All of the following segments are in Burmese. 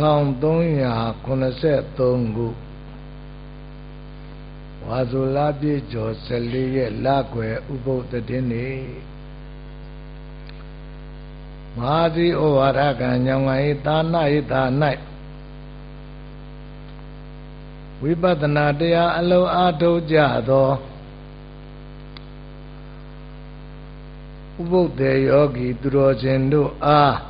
1383ခုဝါဆိုလပြည့်ကျော်14ရက်လကွယ်ဥပုသ်တည်းနေ့မဟာသီဩဝါဒကံညောင်ငါဤသာနာဤသာ၌ဝိပဿနာတရားအလုံးအားထုတ်ကြသောဥပုပ်တေယောဂီသူတော်ရှင်တို့အားဘု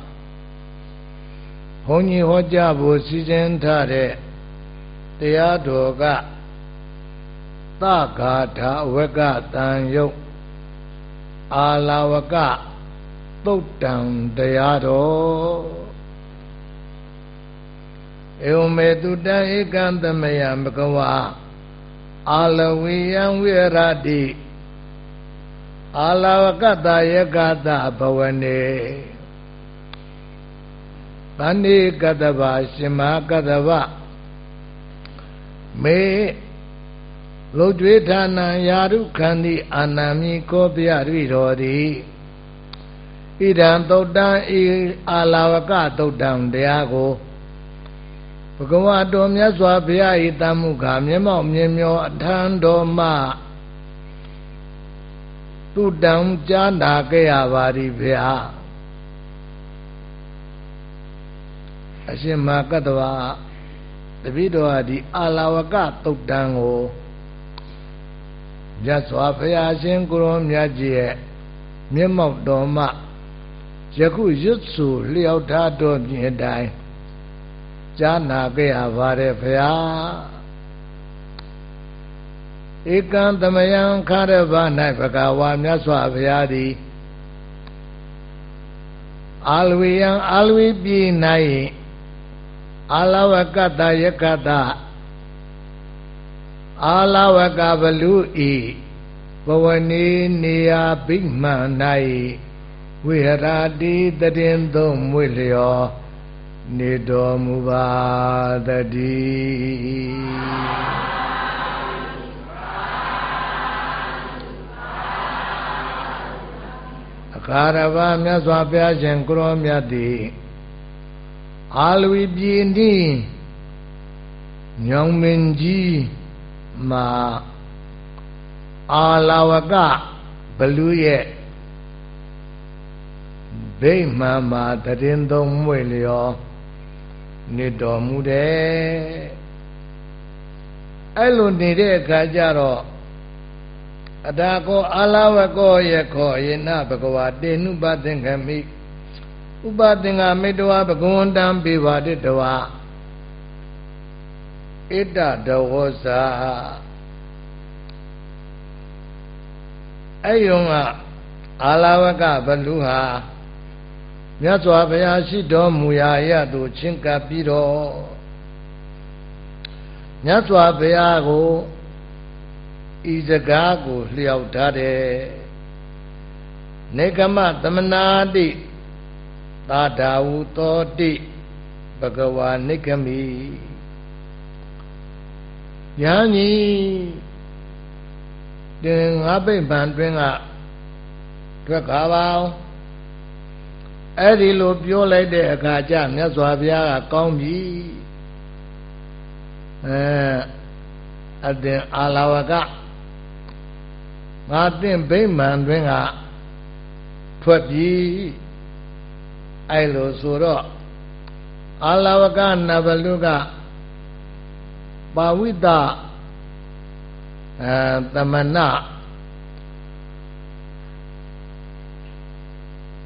န်းကြီးဟောကြားဖို့စီစဉ်ထားတဲ့တရားတော်ကသဂါထာဝကတန်ယုတ်အာလာဝကသုတ်တံတရားတော်ဧဝမေတုတံဧကံသမယမကဝအာလဝိယံဝိရတိအာလဝကတယကတဘဝနေ တဏိကတဗရှင်မကတဗမေလုတ်တွေဌာနံယာရုခန္တိအာနာမိကောပြရိတော်သည်ဣဒံသုတ်တံဤအာလဝကသုတ်တံတရားကိုဘဂဝါတော်မြတ်စွာဘုရားဤတမှုခါမျက်မှောက်မြင်မျောအထံတော်မှသူတံကြားနာခဲ့ရပါသည်ဗျာ အရှင်မာကတ္တဝါတပိတော်ဟာဒီအာလာဝကသုတ်တံကိုမြတ်စွာဘုရားရှင်ကိုရောမြတ်ကြီးရဲ့မျက်မှောက်တော်မှယခုရွတ်ဆိုလျှောက်ထားတော်မြင်တိုင်းကြားနာခဲ့ရပါတယ်ဗျာဧကံသမယံခရဗ၌ဘဂဝါမြတ်စွာဘုရားသည်အာလဝေယံအာလဝေပြည်၌ အာလဝကတယကတအာလဝကဘလူဤဘဝနေနေယဗိမှန်၌ဝိဟရာတိတရင်သုံးမွေလျောနေတော်မူပါတည်းအခါရဘာမြတ်စွာဘုရားရှင်ကိုရောမြတ်သည် အာလဝီပြည်နီးညောင်မင်းကြီးမှာအာလာဝကဘလူရဲ့ဗိမှန်မှာတရင်သုံးမွေလျောနေတော်မူတယ်အဲ့လိုနေတဲ့အခါကျတော့အတာကောအာလဝကောယခောယေနဘဂဝါတေနုပသင်္ခမိ ဥပသင်္ဃမိတဝဘဂဝန္တံပိဝတိတဝဣတတဝောစာအဲ့ယုံကအာလဝကဘလူဟာမြတ်စွာဘုရားရှိတော်မူရာရသို့ချင်းကပ်ပြီးတော့မြတ်စွာဘုရားကိုဤစကားကိုလျှောက်ထားတယ်နေကမသမနာတိ သာဓာဝသောတိဘဂဝါနိကမိညာကြီးတင်ငါပိပံတွင်ကထွက်ခါပါအောင်အဲ့ဒီလိုပြောလိုက်တဲ့အခါကျမြတ်စွာဘုရားကကောင်းပြီအဲအတင်အာလဝကငါတင့်ဗိမာန်တွင်ကထွက်ပြီ အဲ့လိုဆိုတော့အာလဝကနဗလုကပါဝိတအဲသမဏ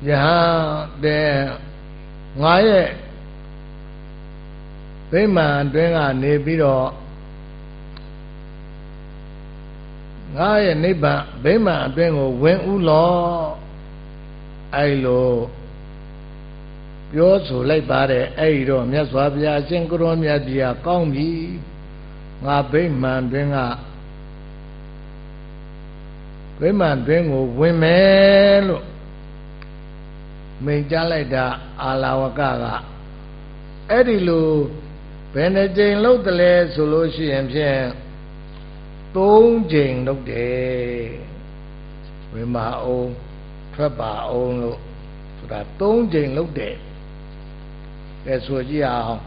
ယဟတဲ့ငါရဲ့ဗိမာန်တွင်ကနေပြီးတော့ငါရဲ့နိဗ္ဗာန်ဗိမာန်အတွင်းကိုဝင်ဥလောအဲ့လို ပြောဆိုလိုက်ပါတယ်အဲ့ဒီတော့မြတ်စွာဘုရားရှင်ကိုရောမြတ်ကြီးကကောင်းပြီငါဗိမာန်တွင်ကဗိမာန်တွင်ကိုဝင်မယ်လို့မိန်ကြားလိုက်တာအာလာဝကကအဲ့ဒီလိုဘယ်နှကြိမ်လုပ်တယ်လဲဆိုလို့ရှိရင်ဖြင့်သုံးချိန်လုပ်တယ်ဝိမာအောင်ထွက်ပါအောင်လို့ဆိုတာ၃ချိန်လုပ်တယ် ကဲဆိုကြည့်အောင်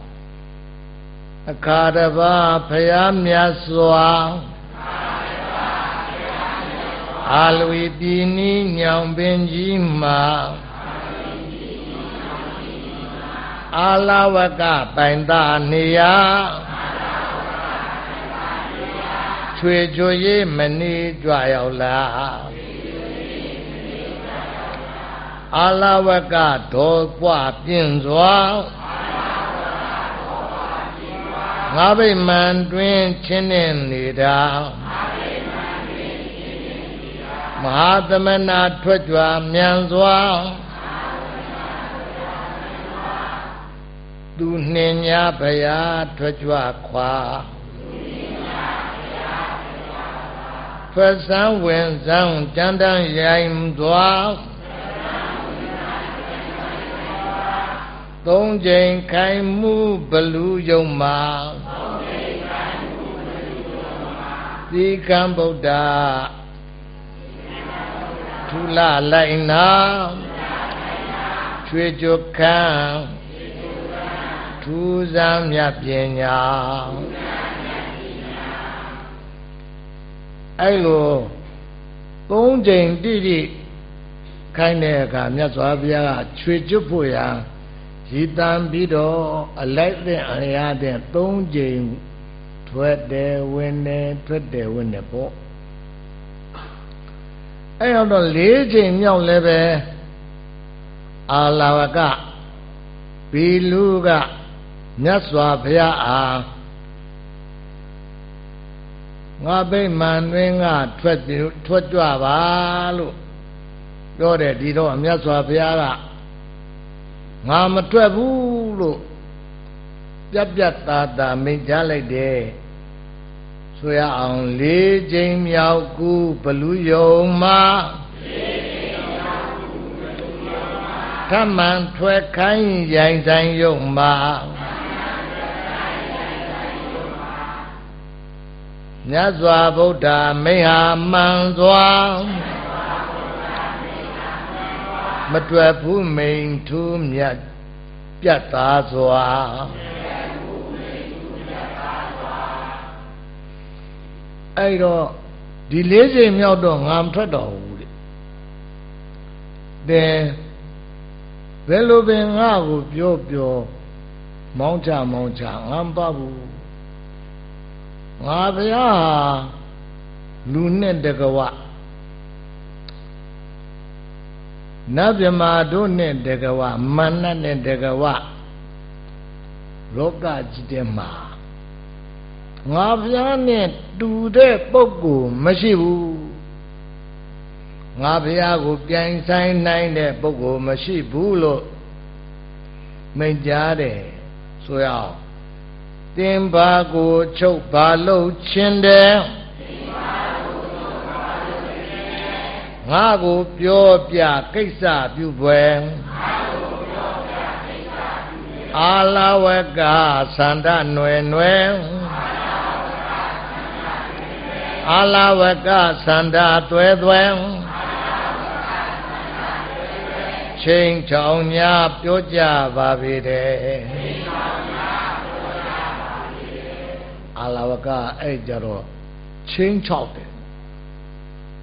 အခါတပါဖယားမြတ်စွာအာလူဤပြည်နီးညောင်ပင်ကြီးမှာအာလဝကပိုင်တာနေရာချွေချွေရေးမနေကြွရောက်လာအာလဝကဒေါ်ပွားပြင်းစွာ ငါဗိမာန်တွင်ချင်းနေနေတာမဟာသမဏထွက်ကြွမြန်စွာသူနှင်ညာဘုရားထွက်ကြွခွာထွက်စမ်းဝင်စမ်းကြမ်းတမ်းရိုင်သွား သုံးချိန်ခိုင်မှုဘလူယုံမှာသီကံဗုဒ္ဓထူလာလိုက်နာချွေကြခံထူးစမ်းမြတ်ပညာအဲ့လိုသုံးချိန်တိတိခိုင်းတဲ့အခါမြတ်စွာဘုရားကချွေကျွတ်ဖို့ရာ ရည်တန်ပြီးတော့အလိုက်တဲ့အရာတဲ့သုံးချိန်ထွက်တယ်ဝင်တယ်ထွက်တယ်ဝင်တယ်ပေါ့အဲ့တော့၄ချိန်မြောက်လည်းပဲအာလာဝကဘီလူကမြတ်စွာဘုရားအားငါဗိမာန်တွင်ကထွက်ထွက်ကြွပါလို့ပြောတယ်ဒီတော့မြတ်စွာဘုရားက ငါမထွက်ဘူးလို့ပြက်ပြက်သားသားမိန့်ကြားလိုက်တယ်ဆိုရအောင်၄ချိန်မြောက်ကူဘလူယုံမှာထမှန်ထွက်ခိုင်းရိုင်ဆိုင်ယုံမှာမြတ်စွာဘုရားမိဟာမှန်စွာ မတွယ်ဘူးမိန်ထူးမြတ်ပြတ်သားစွာအဲ့တော့ဒီ၄ချိန်မြောက်တော့ငါမထွက်တော့ဘူးတဲ့တဲ့ဘယ်လိုပင်ငါ့ကိုပြောပြောမောင်းချမောင်းချငါမပါဘူးငါဘုရားဟာလူနဲ့တကဝ နတ်မြမာတို့နဲ့တကဝမန္နနဲ့တကဝလောကကြီးတဲ့မှာငါဘုရားနဲ့တူတဲ့ပုဂ္ဂိုလ်မရှိဘူးငါဘုရားကိုပြိုင်ဆိုင်နိုင်တဲ့ပုဂ္ဂိုလ်မရှိဘူးလို့မိန့်ကြားတယ်ဆိုရအောင်တင်ပါကိုချုပ်ပါလို့ချင်းတယ်ငါ ကိုပြောပြကိစ္စပြုပွဲအာလဝကသန္တနွယ်နွယ်အာလဝကသန္တာသွဲသွဲချိန်ချောင်းများပြောကြပါပေတယ်အာလဝကအဲ့ကြတော့ချင်းချောက်တယ်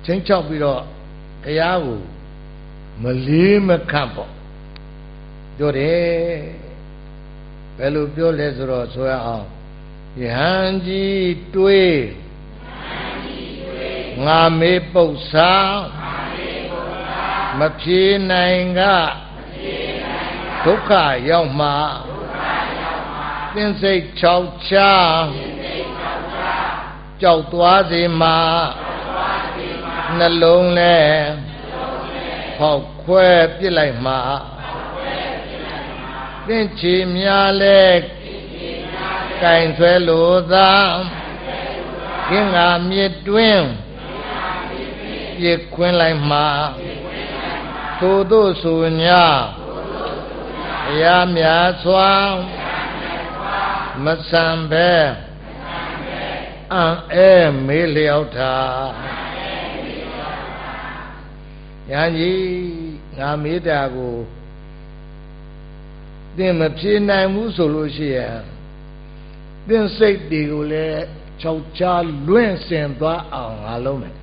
ချင်းချောက်ပြီးတော့ တရားကိုမလေးမခန့်ပေါ့ပြောတယ်ဘယ်လိုပြောလဲဆိုတော့ဆိုရအောင်ယဟန်ကြီးတွေးငါမေးပု္ပ္ပာမဖြေနိုင်ကဒုက္ခရောက်မှာသင်စိတ်၆ချာကြောက်သွားစေမှာ နှလုံးလဲဖောက်ခွဲပြစ်လိုက်မှာသင်ချီများလဲကင်ဆွဲလို့သာကင်းငါမြစ်တွင်းပြစ်ခွင်းလိုက်မှာထိုတို့ဆိုညာဘုရားမြတ်စွာမဆံပဲအံအဲမေးလျောက်တာ ညာကြီးငါမေးတာကိုသင်မဖြေနိုင်ဘူးဆိုလို့ရှိရင်သင်စိတ်တွေကိုလည်းခြောက်ချလွင့်စင်သွားအောင်ငါလုံးမယ်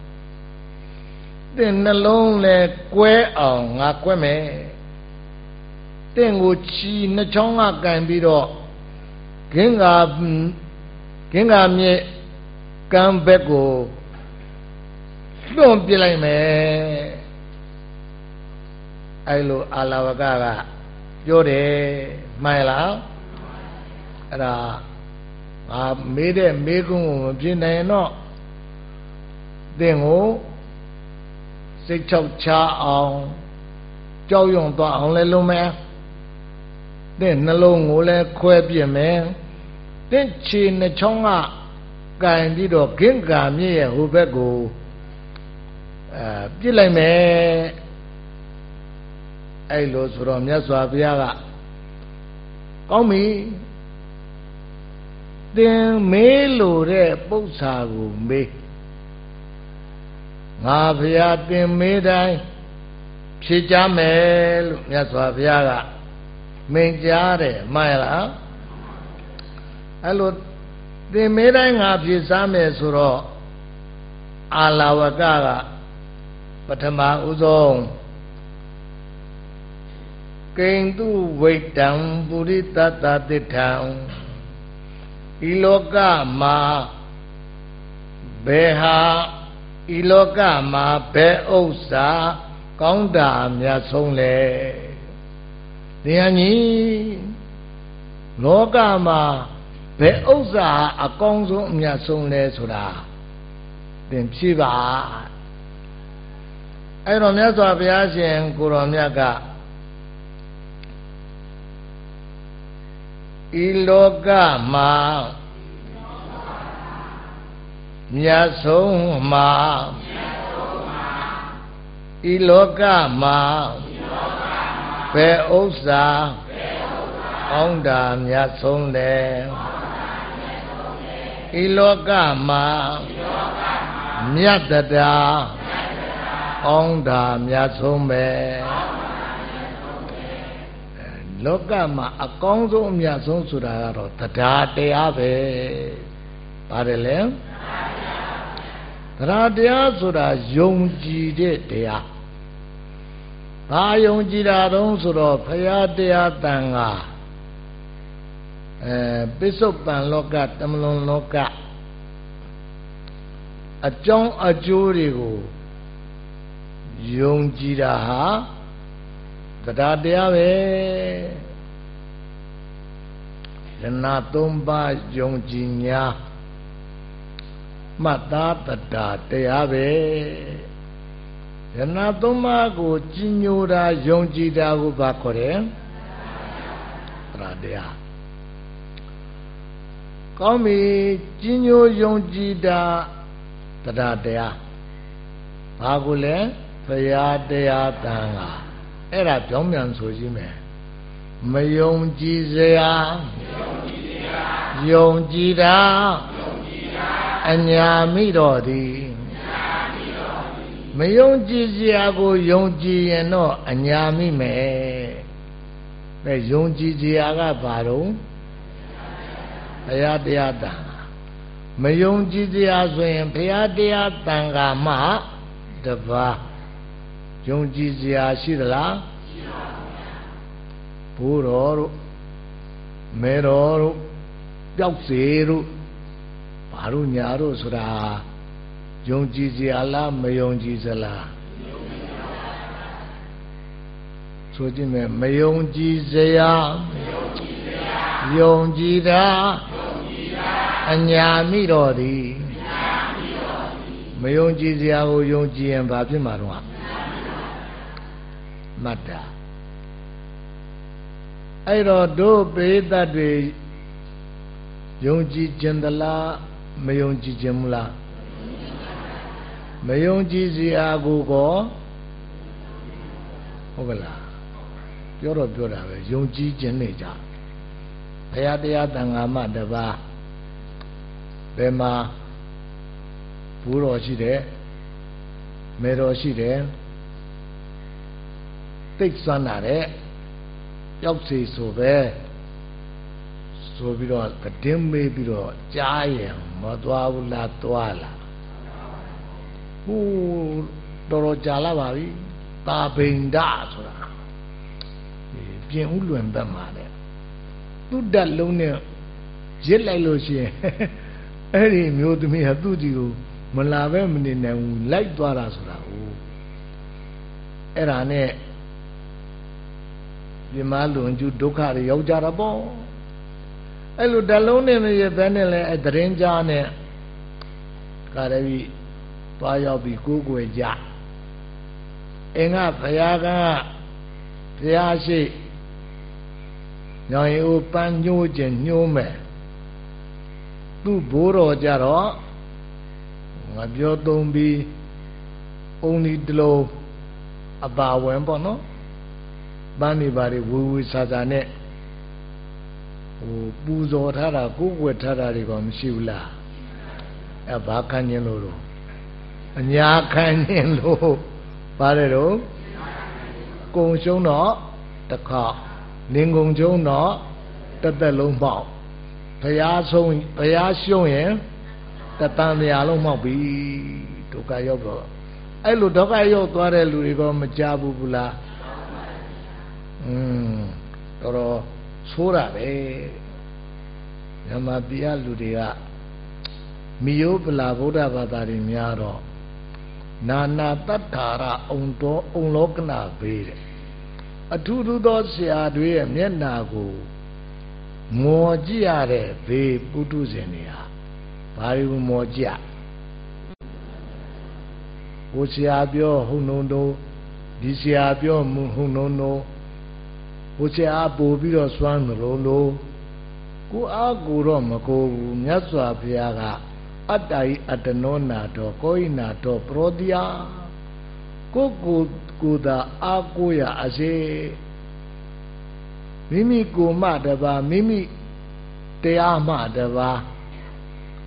သင်နှလုံးလည်းကွဲအောင်ငါကွဲမယ်သင်ကိုချီနှချောင်းကကန်ပြီးတော့ဂင်္ဂါဂင်္ဂါမြေကံဘက်ကိုလွန်ပြလိုက်မယ် အဲ့လိုအာလဝကကပြောတယ်မှန်လားအဲ့ဒါငါမေးတဲ့မေးခွန်းကိုမပြနိုင်တော့သင်ကိုစိတ်ချောက်ချအောင်ကြောက်ရွံ့သွားအောင်လဲလုံးမယ်သင်နှလုံးကိုလည်းခွဲပြစ်မယ်သင်ခြေနှချောင်းကကင်ပြီးတော့ဂင်္ဂာမြည့်ရဲ့ဟိုဘက်ကိုအဲပြစ်လိုက်မယ် အဲ့လိုဆိုတော့မြတ်စွာဘုရားကကောင်းပြီသင်မေးလို့တဲ့ပု္ပ္ပာကိုမေးငါဘုရားသင်မေးတိုင်းဖြေကြမယ်လို့မြတ်စွာဘုရားကမိန်ကြားတယ်မှန်လားအဲ့လိုသင်မေးတိုင်းငါဖြေစားမယ်ဆိုတော့အာလာဝကကပထမဥဆုံး ကိန္တုဝိတံပုရိသတ္တတိထံဤလောကမှာဘယ်ဟာဤလောကမှာဘယ်ဥစ္စာကောင်းတာမြတ်ဆုံးလဲတရားကြီးလောကမှာဘယ်ဥစ္စာအကောင်းဆုံးအမြတ်ဆုံးလဲဆိုတာသင်ဖြေပါအဲ့တော့မြတ်စွာဘုရားရှင်ကိုတော်မြတ်က ဤလောကမှာမြတ်ဆုံးမှာဤလောကမှာဘယ်ဥစ္စာကောင်းတာမြတ်ဆုံးလဲဤလောကမှာမြတ်တာကောင်းတာမြတ်ဆုံးပဲ လောကမှာအကောင်းဆုံးအမြတ်ဆုံးဆိုတာကတော့တရားတရားပဲပါတယ်လေတရားတရားဆိုတာယုံကြည်တဲ့တရားဘာယုံကြည်တာတုံးဆိုတော့ဖရာတရားတန်ခါအဲပိဿုပန်လောကတမလွန်လောကအကြောင်းအကျိုးတွေကိုယုံကြည်တာဟာ တရားတရားပဲရဏသုံးပါးယုံကြည်ညာမှတ်သားတရားတရားပဲရဏသုံးပါးကိုကြည်ညိုတာယုံကြည်တာကိုဘာခေါ်တယ်တရားတရားကောင်းပြီကြည်ညိုယုံကြည်တာတရားတရားဘာကိုလဲဘုရားတရားတန်ခါ အဲ့ဒါကြောင်းမြန်ဆိုကြည့်မယ်မယုံကြည်စရာယုံကြည်တာအညာမိတော်သည်မယုံကြည်စရာကိုယုံကြည်ရင်တော့အညာမိမယ်ပဲယုံကြည်စရာကဘာတော့ဘုရားတရားတန်မယုံကြည်စရာဆိုရင်ဘုရားတရားတန်ခါမှတပါး ယုံကြည်စရာရှိသလားရှိပါဘူးဘိုးတော်တို့မဲတော်တို့ပျောက်စေတို့ဘာတို့ညာတို့ဆိုတာယုံကြည်စရာလားမယုံကြည်စလားဆိုကြည့်မယ်မယုံကြည်စရာယုံကြည်တာအညာမိတော်သည်မယုံကြည်စရာကိုယုံကြည်ရင်ဘာဖြစ်မှာတော့ မှတ်တာအဲ့တော့တို့ပေတတ်တွေယုံကြည်ခြင်းသလားမယုံကြည်ခြင်းမလားမယုံကြည်စရာကိုကောဟုတ်ကလားပြောတော့ပြောတာပဲယုံကြည်ခြင်းနေကြဘုရားတရားတန်ခါမှတပါးဘယ်မှာဘူးတော်ရှိတယ်မေတော်ရှိတယ် သိစွမ်းတာတဲ့ဘပျောက်စေဆိုပဲဆိုပြီးတော့တည်င်းမေးပြီးတော့ကြားရင်မသွားဘူးလားသွားလားဟိုတော်တော်ကြာလာပါပြီတာဘိန်ဒဆိုတာပြင်ဥလွင်ဘက်မှာတဲ့သူ့တက်လုံးနဲ့ရစ်လိုက်လို့ရှိရင်အဲ့ဒီမျိုးသမီးဟာသူ့ဒီကိုမလာပဲမနေနိုင်ဘူးလိုက်သွားတာဆိုတာဟိုအဲ့ဒါနဲ့ ပြမလွန်ကျူဒုက္ခတွေရောက်ကြတာပေါ့အဲ့လိုတလုံးနဲ့မရဘဲနဲ့လဲအတရင်ကြားနဲ့ကာရဝိသွားရောက်ပြီးကိုးကွယ်ကြအင်္ဂဘုရားကဘုရားရှိညောင်ရီအိုပန်းညှိုးခြင်းညှိုးမယ်သူ့ဘိုးတော်ကြတော့ငါပြောသုံးပြီးအုံဒီတလုံးအပါဝင်ပေါ့နော် ပန်းနေပါလေဝူဝူဆာဆာနဲ့ဟိုပူဇော်ထားတာကိုယ်ွယ်ထားတာတွေကမရှိဘူးလားအဲဘာခံခြင်းလို့တော့အညာခံခြင်းလို့ပါတယ်တော့ကုံရှုံးတော့တစ်ခါလင်ကုံကျုံတော့တစ်သက်လုံးပေါက်ဘုရားဆုံးဘုရားရှုံးရင်တတန်တရားလုံးမှောက်ပြီဒုက္ခရောက်တော့အဲ့လိုဒုက္ခရောက်သွားတဲ့လူတွေကမကြဘူးဘူးလား อืมတော်တော်ဆိုးတာပဲမြန်မာပြည်လူတွေကမိယောပလာဗုဒ္ဓဘာသာတွေများတော့နာနာတတ္ထာရအုံတော်အုံလောကနာဘေးတဲ့အထူးထူးသောဆရာတွေရဲ့မျက်နာကိုမော်ကြည့်ရတဲ့ဘေးပုထုဇဉ်တွေဟာဘာလို့မော်ကြဟိုဆရာပြော ဟုံနှုံတို့ဒီဆရာပြောဟုံနှုံတို့ ဟိုဆရာပို့ပြီးတော့စွမ်းလို့လို့ကိုအားကိုတော့မကိုဘူးမြတ်စွာဘုရားကအတ္တဤအတ္တနောနာတော်ကိုဣနာတော်ပရောတိယကိုကိုကိုသာအာကိုရအစေမိမိကိုမှတပါမိမိတရားမှတပါ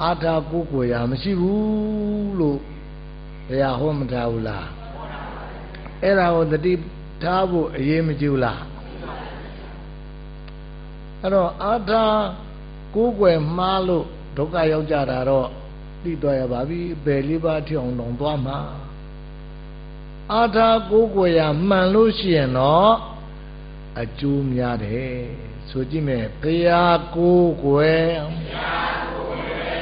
အာထာကိုကိုရမရှိဘူးလို့တရားဟောမထားဘူးလားအဲ့ဒါကိုတတိထားဖို့အရေးမကြီးဘူးလား အဲ့တော့အာထာကိုကိုွယ်မှားလို့ဒုက္ခရောက်ကြတာတော့သိသွားရပါပြီဘယ်လေးပါးထအောင်တောင်သွားမှာအာထာကိုကိုွယ်ရမှန်လို့ရှိရင်တော့အကျိုးများတယ်ဆိုကြည့်မယ်ဘုရားကိုကိုွယ်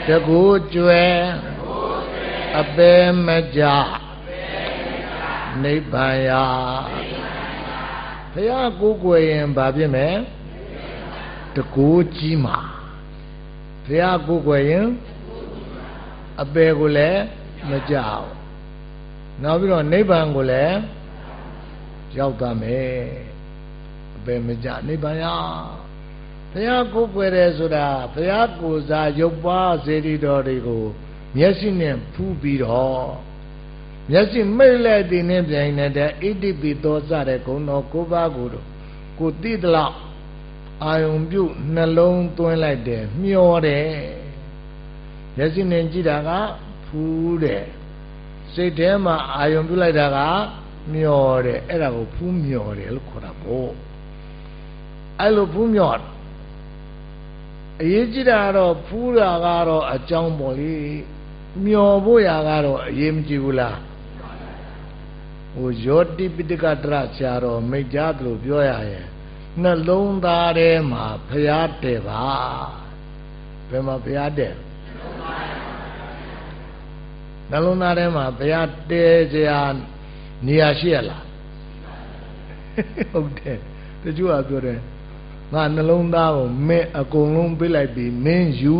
တကူကျွယ်အပေမကြနိဗ္ဗာန်ရာဘုရားကိုကိုွယ်ရင်ဘာဖြစ်မယ် တကူကြီးမှာဘုရားကိုကိုွယ်ရင်အပေကိုလည်းမကြောက်နောက်ပြီးတော့နိဗ္ဗာန်ကိုလည်းရောက်သွားမယ်အပေမကြနိဗ္ဗာန်ရဘုရားကိုယ်ွယ်တယ်ဆိုတာဘုရားကိုယ်စားရုပ်ပွားစေတီတော်တွေကိုမျက်စိနဲ့ဖူးပြီးတော့မျက်စိမိတ်လိုက်တဲ့နဲ့ပြိုင်နေတဲ့ဣတိပိသောစတဲ့ဂုဏ်တော်ကိုးပါးကိုကိုသိသလောက် အာယုံပြုနှလုံးသွင်းလိုက်တယ်မျောတယ်မျက်စိနဲ့ကြည့်တာကဖူးတယ်စိတ်ထဲမှာအာယုံပြုလိုက်တာကမျောတယ်အဲ့ဒါကိုဖူးမျောတယ်လို့ခေါ်တာပေါ့အဲ့လိုဖူးမျောအရေးကြီးတာကတော့ဖူးတာကတော့အကြောင်းပေါ့လေမျောဖို့ရာကတော့အရေးမကြီးဘူးလားဟိုယောတိပိတကတရဆရာတော်မိတ်ကြားသလိုပြောရရင် နှလုံးသားထဲမှာဖျားတယ်ပါဘယ်မှာဖျားတယ်နှလုံးသားထဲမှာဘုရားတဲစရာနေရာရှိရလားဟုတ်တယ်တချို့ကပြောတယ်ငါနှလုံးသားကိုမင်းအကုန်လုံးပေးလိုက်ပြီမင်းယူ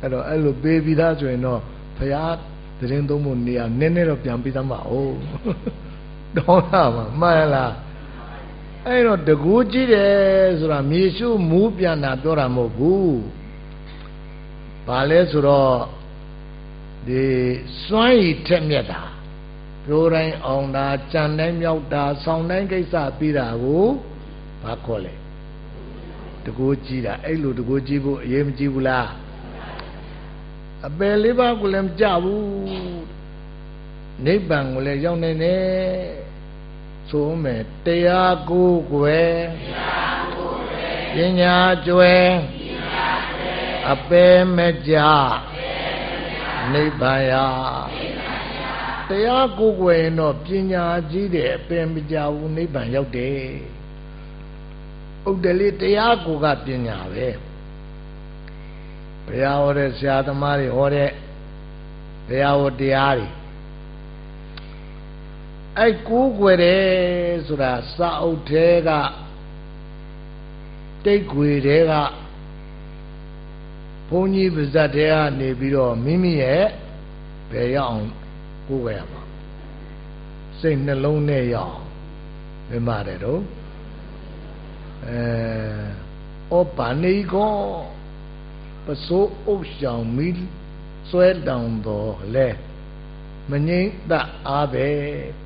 အဲ့တော့အဲ့လိုပေးပြီးသားဆိုရင်တော့ဘုရားတရင်သုံးဖို့နေရာနည်းနည်းတော့ပြန်ပြီးသားမဟုတ်တောင်းတာမှာမှန်လား အဲ့တော့တကူကြည့်တယ်ဆိုတာမြေရှုမူးပြန်တာပြောတာမဟုတ်ဘူးဘာလဲဆိုတော့ဒီစွမ်းရည်ထက်မြက်တာပြိုးတိုင်းအောင်တာကြံတိုင်းမြောက်တာဆောင်းတိုင်းကိစ္စပြီးတာကိုဘာခေါ်လဲတကူကြည့်တာအဲ့လိုတကူကြည့်ဖို့အရေးမကြီးဘူးလားအပယ်လေးပါးကိုလည်းမကြဘူးနိဗ္ဗာန်ကိုလည်းရောက်နေတယ် ဆိုမယ်တရားကိုယ်ွယ်ပညာကျွယ်အပေမကြနိဗ္ဗာန်ရာတရားကိုယ်ွယ်ရင်တော့ပညာကြီးတဲ့အပေမကြဘူးနိဗ္ဗာန်ရောက်တယ်ဥဒ္ဒလိတရားကိုကပညာပဲဘုရားဟောတဲ့ဆရာသမားတွေဟောတဲ့ဘုရားဟောတရားတွေ အဲ့ကိုးကွယ်တယ်ဆိုတာစာအုပ်ထဲကတိတ်ခွေတဲကဘုန်းကြီးပါဇတ်တဲကနေပြီးတော့မိမိရဲ့ဘယ်ရောက်အောင်ကိုးကွယ်ရမှာစိတ်နှလုံးနဲ့ရောက်ဘယ်မှာတဲ့တော့အဲဩပါနေကောပစိုးအုပ်ဆောင်မိဆွဲတောင်တော်လဲ မငိမ့်တအားပဲ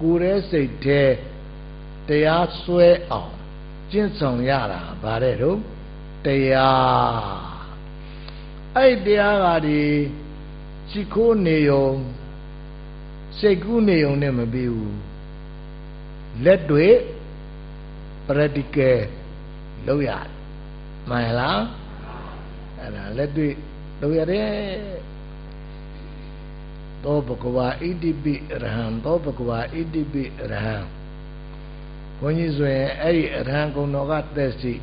ကိုယ်ရဲ့စိတ်ထဲတရားဆွဲအောင်ကျင့်ဆောင်ရတာဗါတဲ့တော့တရားအဲ့တရားကဒီရှိခိုးနေုံစိတ်ကူးနေုံနဲ့မပြီးဘူးလက်တွေ practical လုပ်ရတယ်မှန်လားအဲ့ဒါလက်တွေ့လုပ်ရတယ် သောဘဂဝါဣတိပိရဟံသောဘဂဝါဣတိပိရဟံဘုန်းကြီးဆိုရင်အဲ့ဒီအရဟံဂုဏတော်ကသက်စီ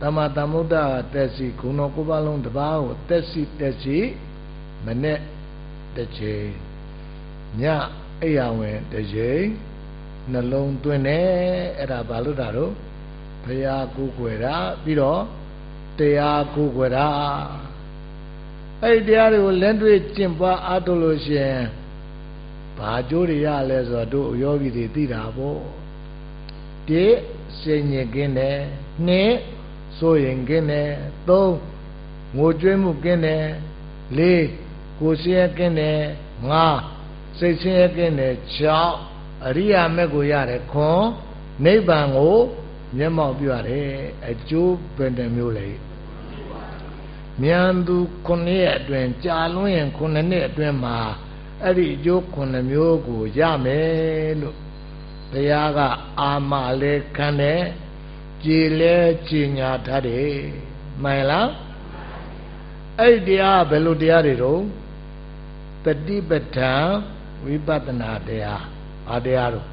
တမတမုဒ္ဒကသက်စီဂုဏတော်ကိုပါလုံးတပါးကိုသက်စီသက်စီမနဲ့တစ်ချိန်ညအိယာဝင်တစ်ချိန်နှလုံးသွင်းတယ်အဲ့ဒါဘာလို့တာတော့ဘုရားကိုးကွယ်တာပြီးတော့တရားကိုးကွယ်တာ အဲ့ဒီတရားတွေကိုလက်တွေ့ကျင့်ပွားအားထုတ်လို့ရှိရင်ဘာကျိုးတွေရလဲဆိုတော့တို့ယောဂီတွေသိတာပေါ့တိစိတ်ညစ်ကင်းတယ်နှစ်စိုးရင်ကင်းတယ်သုံးငိုကြွေးမှုကင်းတယ်လေးကိုယ်ဆင်းရဲကင်းတယ်ငါးစိတ်ဆင်းရဲကင်းတယ်၆အရိယာမက်ကိုရတယ်ခွန်နိဗ္ဗာန်ကိုမျက်မှောက်ပြုရတယ်အကျိုးဘယ်နှမျိုးလဲ မြန်သူ9ရက်အတွင်းကြာလွန်းရင်9နှစ်အတွင်းမှာအဲ့ဒီအကျိုး9မျိုးကိုရမယ်လို့တရားကအာမလဲခံတယ်ကြည်လဲကြည်ညာထားတယ်မှန်လားအဲ့ဒီတရားဘယ်လိုတရားတွေတော့တတိပဋ္ဌာန်ဝိပဿနာတရားဘာတရားတော့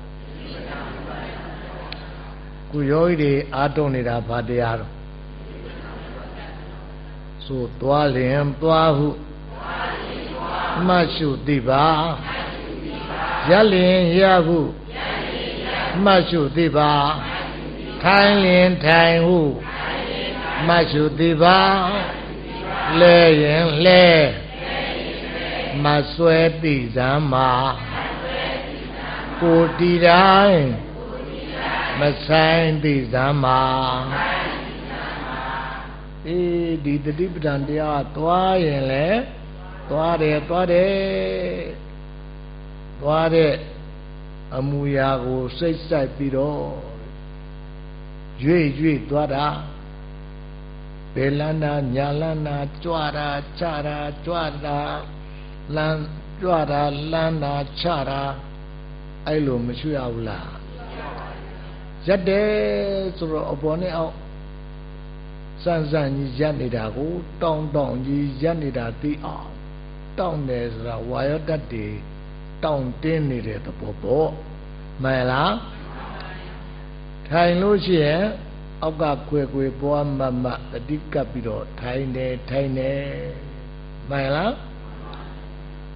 ခုယောဂီတွေအားထုတ်နေတာဘာတရားတော့ ဆိုသွားလင်သွားဟုမှတ်ရှုသိပါရလင်ရဟုမှတ်ရှုသိပါထိုင်လင်ထိုင်ဟုမှတ်ရှုသိပါလဲရင်လဲမဆွဲသိစမ်းမှာကိုတီတိုင်းမဆိုင်သိစမ်းမှာ အေးဒီတတိပဒံတရားသွားရင်လေသွားတယ်သွားတယ်သွားတဲ့အမူအရာကိုစိတ်ဆိုင်ပြီးတော့ရွေ့ရွေ့သွားတာဘယ်လန်းတာညာလန်းတာကြွတာချတာကြွတာလန်းကြွတာလန်းတာချတာအဲ့လိုမရှိရဘူးလားရက်တယ်ဆိုတော့အပေါ်နဲ့အောက် စမ်းစမ်းကြီးရက်နေတာကိုတောင်းတောင်းကြီးရက်နေတာသိအောင်တောင်းတယ်ဆိုတာဝါရတတ်တွေတောင်းတင်းနေတဲ့သဘောပေါ့မှန်လားထိုင်လို့ရှိရင်အောက်ကကွယ်ကွယ်ပွားမမတတိကပ်ပြီးတော့ထိုင်တယ်ထိုင်တယ်မှန်လား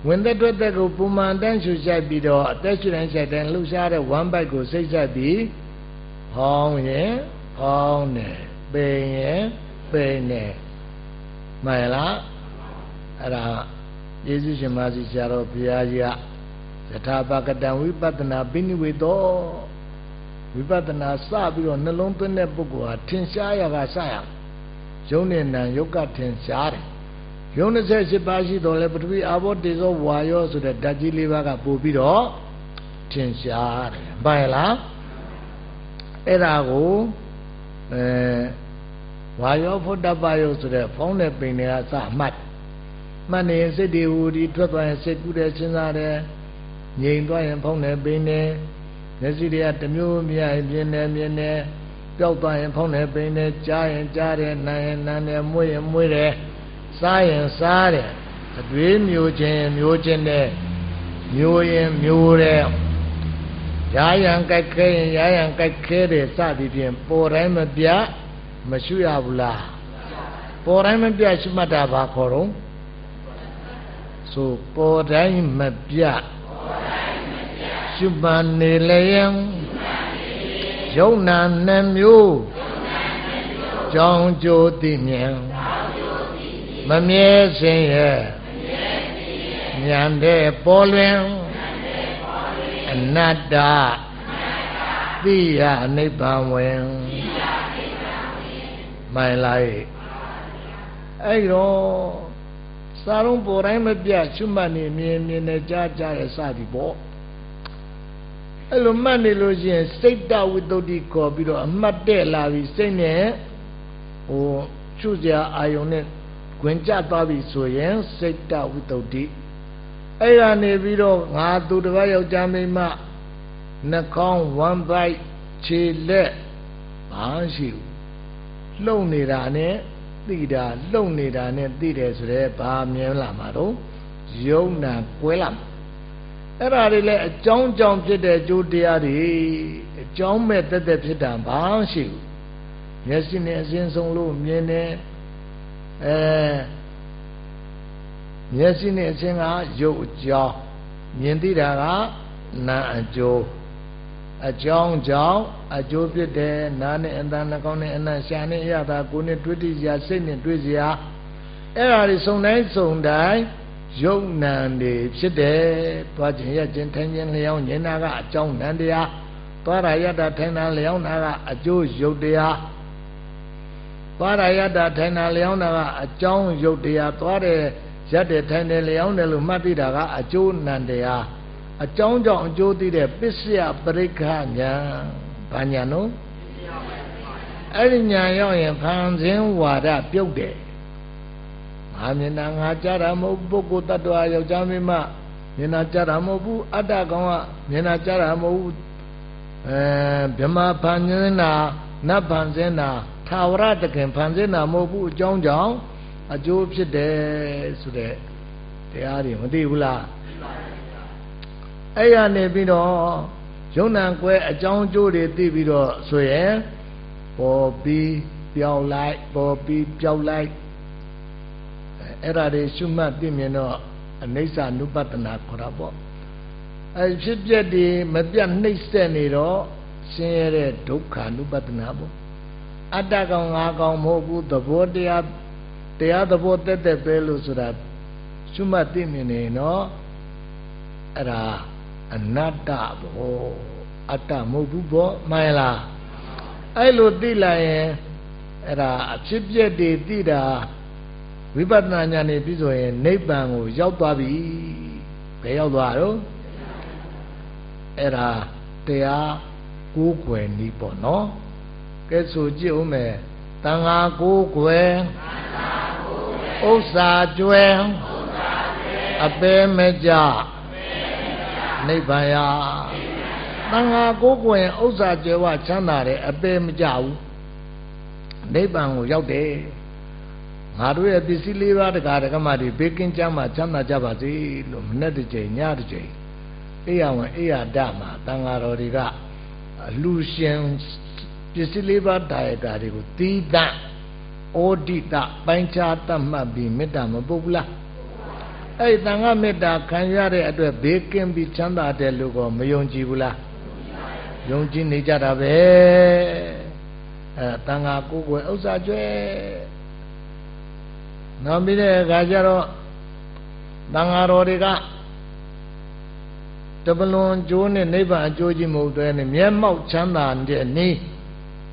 ဝင်သက်တွက်သက်ကိုပုံမှန်တန်းရှူရှိုက်ပြီးတော့အသက်ရှူတိုင်းရှိုက်တိုင်းလှုပ်ရှားတဲ့ဝမ်းပိုက်ကိုစိတ်ဆက်ပြီးဟောင်းရင်ဟောင်းတယ် ပိန်ရင်ပိန်တယ်မှန်လားအဲ့ဒါယေရှုရှင်မဆီဆရာတော်ဘုရားကြီးကယထာပကတံဝိပဿနာပိနိဝေသောဝိပဿနာစပြီးတော့နှလုံးသွင်းတဲ့ပုဂ္ဂိုလ်ဟာထင်ရှားရကစရယုံနဲ့နံယုတ်ကထင်ရှားတယ်ယုံ28ပါးရှိတော်လဲပထဝီအာဘောတေဇောဝါယောဆိုတဲ့ဓာတ်ကြီး၄ပါးကပို့ပြီးတော့ထင်ရှားတယ်။ဘာလားအဲ့ဒါကို အဲဝါယောဖုတ္တပယောဆိုတဲ့ဖောင်းတဲ့ပိန်တွေကစမှတ်မှတ်နေစိတ်တွေဟူဒီထွက်သွားရင်စိတ်ကူးတယ်စဉ်းစားတယ်ငြိမ်သွားရင်ဖောင်းတဲ့ပိန်တွေမျက်စိတွေကတစ်မျိုးမြင်မြင်နေမြင်နေပျောက်သွားရင်ဖုံးနေပိန်နေကြားရင်ကြားတယ်နားရင်နားတယ်မွေးရင်မွေးတယ်စားရင်စားတယ်အတွေးမျိုးချင်းမျိုးချင်းနဲ့မျိုးရင်မျိုးတယ် ရာယံကြိုက်ခဲရင်ရာယံကြိုက်ခဲတယ်စသည်ဖြင့်ပေါ်တိုင်းမပြမရှုရဘူးလားပေါ်တိုင်းမပြရှုမှတ်တာဘာခေါ်တော့ဆိုပေါ်တိုင်းမပြရှုမှန်နေလျင်ယုံနာနှမျိုးကြောင်းကြိုသိမြင်မမြဲခြင်းရဲ့ဉာဏ်တဲ့ပေါ်လွင်အ နတ္တသိရနိဗ္ဗာန်ဝင်မိုင်လိုက်အဲ့တော့စာလုံးပေါ်တိုင်းမပြရှုမှတ်နေမြင်မြင်နဲ့ကြားကြားရစသည်ပေါ့အဲ့လိုမှတ်နေလို့ရှိရင်စိတ်တဝိတ္တုခေါ်ပြီးတော့အမှတ်တဲ့လာပြီးစိတ်နဲ့ဟိုရှုစရာအာယုံနဲ့တွင်ကြသွားပြီဆိုရင်စိတ်တဝိတ္တု အဲ့ကနေပြီးတော့ငါသူတစ်ပါးယောက်ျားမိန်းမနှာခေါင်းဝမ်းပိုက်ခြေလက်ဘာရှိဘူးလှုပ်နေတာနဲ့သိတာလှုပ်နေတာနဲ့သိတယ်ဆိုတော့ဘာမြင်လာမှာတော့ယုံနာကွဲလာမှာအဲ့ဒါတွေလည်းအကြောင်းကြောင့်ဖြစ်တဲ့ကြိုးတရားတွေအကြောင်းမဲ့တက်တက်ဖြစ်တာဘာရှိဘူးမျက်စိနဲ့အစဉ်ဆုံးလို့မြင်တယ်အဲ မျက်စိနဲ့အစဉ်ကရုပ်အကြောင်းမြင်သိတာကနာအကျိုးအကြောင်းကြောင့်အကျိုးဖြစ်တယ်နားနဲ့အသံနှာခေါင်းနဲ့အနံ့ရှာနဲ့အရသာကိုယ်နဲ့တွေ့တိစရာစိတ်နဲ့တွေ့စရာအဲ့ဒါတွေစုံတိုင်းစုံတိုင်းယုံနံတွေဖြစ်တယ်တွားခြင်းရခြင်းထိုင်ခြင်းလျောင်းဉာဏ်ကအကြောင်းနံတရားတွားရရတာထိုင်တာလျောင်းတာကအကျိုးယုတ်တရားသွားရရတာထိုင်တာလျောင်းတာကအကြောင်းယုတ်တရားသွားတယ် ရက်တယ်ထိုင်တယ်လျောင်းတယ်လို့မှတ်သိတာကအကျိုးနံတရားအကြောင်းကြောင့်အကျိုးသိတဲ့ပစ္စယပရိက္ခညာဘာညာနော်အဲ့ဒီညာရောက်ရင်ဖန်ဆင်းဝါဒပြုတ်တယ်ငါမျက်နှာငါကြားတာမဟုတ်ပုဂ္ဂိုလ်တ attva ယောက်ျားမင်းမမျက်နှာကြားတာမဟုတ်ဘူးအတ္တကောင်ကမျက်နှာကြားတာမဟုတ်ဘူးအဲဗြဟ္မာဖန်ဆင်းတာနတ်ဖန်ဆင်းတာသာဝရတခင်ဖန်ဆင်းတာမဟုတ်ဘူးအကြောင်းကြောင့် အကျိုးဖြစ်တယ်ဆိုတဲ့တရားတွေမသိဘူးလားအဲ့ရနေပြီးတော့ယုံ nant ကွဲအကြောင်းအကျိုးတွေသိပြီးတော့ဆိုရင်ပေါ်ပြီးပြောင်းလိုက်ပေါ်ပြီးပြောင်းလိုက်အဲ့ဒါတွေရှုမှတ်သိမြင်တော့အနိစ္စနုပတနာခေါ်တာပေါ့အဲဖြစ်ပျက်တွေမပြတ်နှိမ့်ဆက်နေတော့ဆင်းရဲတဲ့ဒုက္ခနုပတနာပေါ့အတ္တကောင်ငါကောင်မဟုတ်ဘူးသဘောတရား တရားသဘောတက်တက်ပဲလို့ဆိုတာရှုမှတ်သိမြင်နေနော်အဲ့ဒါအနတ္တဘောအတ္တမဟုတ်ဘူးဘောမှန်လားအဲ့လိုသိလိုက်ရင်အဲ့ဒါအဖြစ်ပြက်တွေသိတာဝိပဿနာဉာဏ်နဲ့ပြီးဆိုရင်နိဗ္ဗာန်ကိုရောက်သွားပြီဘယ်ရောက်သွားတော့အဲ့ဒါတရားကိုးကွယ်နည်းပေါ့နော်ကဲဆိုကြည့်ဦးမယ် တန်ဃာကိုးကွယ်ဥစ္စာကျွဲအပေမကြနိဗ္ဗာန်ရာတန်ဃာကိုးကွယ်ဥစ္စာကျွဲဝချမ်းသာတယ်အပေမကြဘူးနိဗ္ဗာန်ကိုရောက်တယ်ငါတို့ရဲ့ပစ္စည်းလေးပါးတကားတကမတွေဘေးကင်းကြမှာချမ်းသာကြပါစေလို့မနဲ့တစ်ချိန်ညတစ်ချိန်အေးရဝင်အေးရဒမှာတန်ဃာတော်တွေကအလူရှင် ပစ္စည်းလေးပါးတာယတာတွေကိုတီးတန့်ဩဒိတပိုင်းခြားတတ်မှတ်ပြီးမေတ္တာမပုတ်ဘူးလားအဲ့ဒီတန်ခါမေတ္တာခံရတဲ့အတွက်ဘေးကင်းပြီးချမ်းသာတယ်လို့ကောမယုံကြည်ဘူးလားယုံကြည်နေကြတာပဲအဲတန်ခါကိုယ်ကိုယ်ဥစ္စာကျွဲနောက်ပြီးတဲ့အခါကျတော့တန်ဃာတော်တွေကတပလွန်ကျိုးနဲ့နိဗ္ဗာန်အကျိုးကြီးမဟုတ်တဲ့နဲ့မျက်မှောက်ချမ်းသာတဲ့နည်း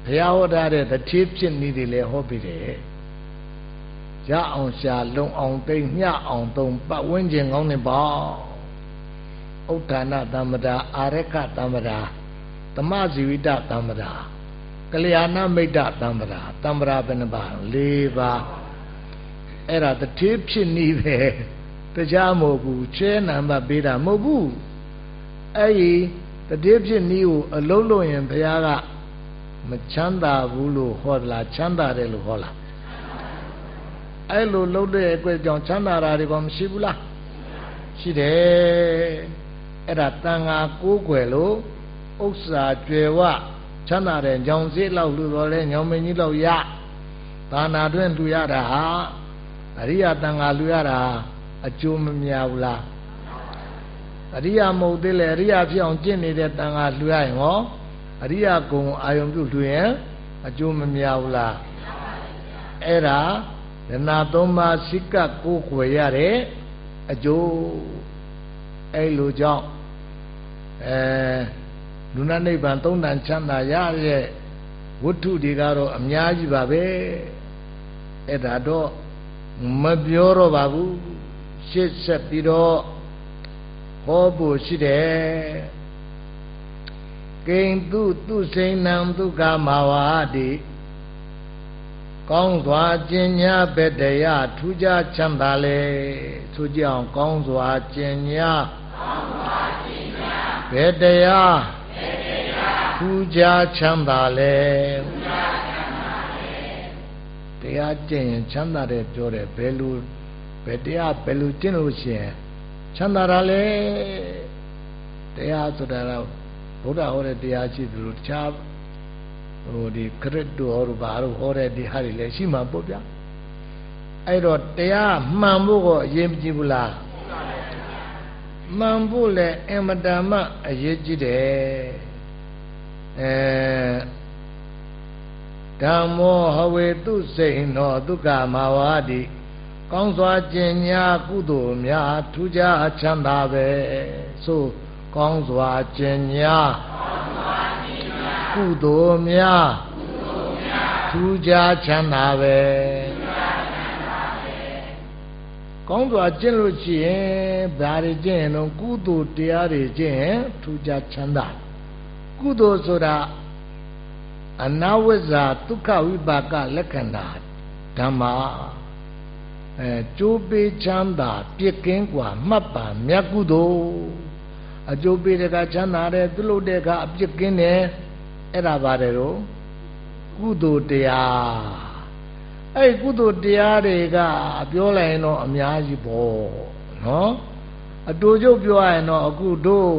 ဘုရားဟောထားတဲ့တတိဖြစ်နည်းတွေလည်းဟောပြီးတယ်ရအောင်ရှာလုံအောင်သိမ့်မျှအောင်သုံးပတ်ဝန်းကျင်ကောင်းနေပါဥဋ္ဌာဏတမ္မတာအာရကတမ္မတာသမဇီဝိတတမ္မတာကလျာဏမိတ်တတမ္မတာတမ္မရာဘယ်နှပါ၄ပါးအဲ့ဒါတတိဖြစ်နည်းပဲတရားမဟုတ်ဘူးချဲနံပါတ်ပေးတာမဟုတ်ဘူးအဲ့ဒီတတိဖြစ်နည်းကိုအလုံးလို့ရင်ဘုရားက မချမ်းသာဘူးလို့ဟောလားချမ်းသာတယ်လို့ဟောလားအဲ့လိုလုံးတဲ့အတွက်ကြောင့်ချမ်းသာတာတွေကမရှိဘူးလားရှိတယ်အဲ့ဒါတန်ဃာကိုးကွယ်လို့ဥစ္စာကျွယ်ဝချမ်းသာတဲ့ညောင်စည်းလောက်လူတော်လဲညောင်မင်းကြီးလောက်ရသာနာတွင်လူရတာဟာအရိယတန်ဃာလူရတာအကျိုးမများဘူးလားအရိယမဟုတ်သေးလေအရိယဖြစ်အောင်ကျင့်နေတဲ့တန်ဃာလူရရင်ဟော အရိယကုံအာယုံပြုလူရင်အကျိုးမများဘူးလားအဲ့ဒါဒနာသုံးပါးစိကကိုးခွေရတဲ့အကျိုးအဲ့လိုကြောင့်အဲလူနာနိဗ္ဗာန်သုံးတန်ချမ်းသာရတဲ့ဝတ္ထုတွေကတော့အများကြီးပါပဲအဲ့ဒါတော့မပြောတော့ပါဘူးရှေ့ဆက်ပြီးတော့ဟောဖို့ရှိတယ် ကိဉ္တုသူစိဏံဒုက္ခမာဝါတိကောင်းစွာကျင်ညာဘက်တရားထူးခြားချမ်းသာလေဆိုကြအောင်ကောင်းစွာကျင်ညာကောင်းစွာကျင်ညာဘက်တရားဘက်တရားထူးခြားချမ်းသာလေထူးခြားချမ်းသာလေတရားကျင့်ရင်ချမ်းသာတယ်ပြောတယ်ဘယ်လိုဘယ်တရားဘယ်လိုကျင့်လို့ရှိရင်ချမ်းသာတာလေတရားဆိုတာတော့ ဘုရားဟောတဲ့တရားရှိသလိုတခြားဟိုဒီခရစ်တော်ဟောဘာလို့ဟောတဲ့ဒီဟာတွေလည်းရှိမှာပေါ့ဗျာအဲ့တော့တရားမှန်ဖို့ကိုအရေးမကြီးဘူးလားမှန်ဖို့လည်းအင်မတန်မှအရေးကြီးတယ်အဲဓမ္မောဟဝေသူစိန်တော်ဒုက္ခမာဝါတိကောင်းစွာကျင်ညာကုသိုလ်များထူးခြားချမ်းသာပဲဆို ကောင်းစွာကျင်ညာကောင်းစွာကျင်ညာကုသိုလ်များကုသိုလ်များထူးခြားချမ်းသာပဲထူးခြားချမ်းသာပဲကောင်းစွာကျင့်လို့ရှိရင်ဘာတွေကျင့်ရင်တော့ကုသိုလ်တရားတွေကျင့်ရင်ထူးခြားချမ်းသာကုသိုလ်ဆိုတာအနာဝိဇ္ဇာဒုက္ခဝိပါကလက္ခဏာဓမ္မအဲကျိုးပေးချမ်းသာပြစ်ကင်းกว่าမှတ်ပါမြတ်ကုသိုလ် အကျိုးပေးတဲ့ကချမ်းသာတယ်သူလို့တဲ့ကအပြစ်ကင်းတယ်အဲ့ဒါပါတယ်တော့ကုသိုလ်တရားအဲ့ကုသိုလ်တရားတွေကပြောလိုက်ရင်တော့အများကြီးပေါ့နော်အတူကျုပ်ပြောရရင်တော့အခုတို့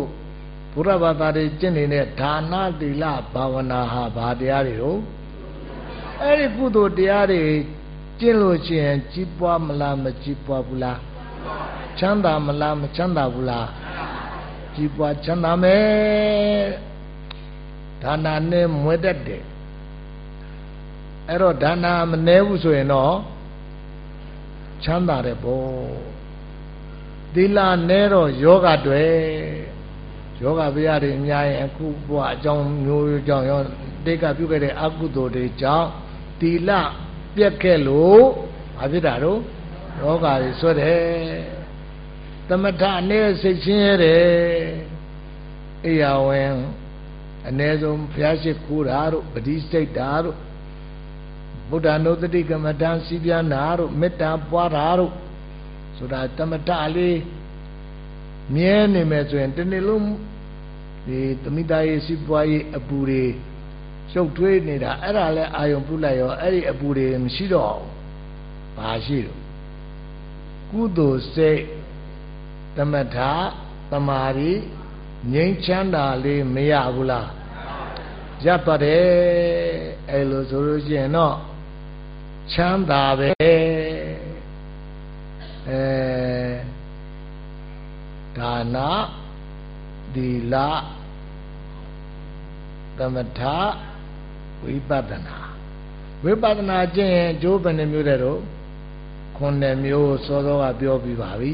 ဘုရားဘာသာတွေကျင့်နေတဲ့ဒါနသီလဘာဝနာဟာဘာတရားတွေတော့အဲ့ဒီကုသိုလ်တရားတွေကျင့်လို့ရှိရင်ကြီးပွားမလားမကြီးပွားဘူးလားချမ်းသာမလားမချမ်းသာဘူးလား ကြီးပွားချမ်းသာမယ်ဒါနာနဲ့မွဲတတ်တယ်အဲ့တော့ဒါနာမနှဲဘူးဆိုရင်တော့ချမ်းသာတယ်ပေါ့သီလနဲတော့ယောဂတွေယောဂဗျာတွေအများရင်အခုဘုရားအကြောင်းမျိုးကြောင့်ရောတိတ်ကပြုခဲ့တဲ့အကုသိုလ်တွေကြောင့်သီလပြက်ခဲ့လို့ဘာဖြစ်တာတော့ယောဂတွေဆွဲတယ် သမထနဲ့စိတ်ချင်းရတယ်အိယာဝင်အ ਨੇ ဆုံးဘုရားရှိခိုးတာတို့ပတိစိတ်တာတို့ဗုဒ္ဓနုတ္တိကမ္မဋ္ဌာန်းစီးပြန်တာတို့မေတ္တာပွားတာတို့ဆိုတာသမထလေးမြဲနေမယ်ဆိုရင်တနေ့လုံးဒီသမိသားရေးစီးပွားရေးအပူတွေရှုပ်ထွေးနေတာအဲ့ဒါလဲအာယုံပြုလိုက်ရောအဲ့ဒီအပူတွေမရှိတော့ဘူးဘာရှိတော့ကုသိုလ်စိတ် သမထသမာဓိငြိမ်းချမ်းသာလေးမရဘူးလားရပါတယ်အဲ့လိုဆိုလို့ရှိရင်တော့ချမ်းသာပဲအဲဒါနသီလသမထဝိပဿနာဝိပဿနာကျင့်ရင်အကျိုးဘယ်နှမျိုးတဲ့တော့ခုနှစ်မျိုးစောစောကပြောပြီးပါပြီ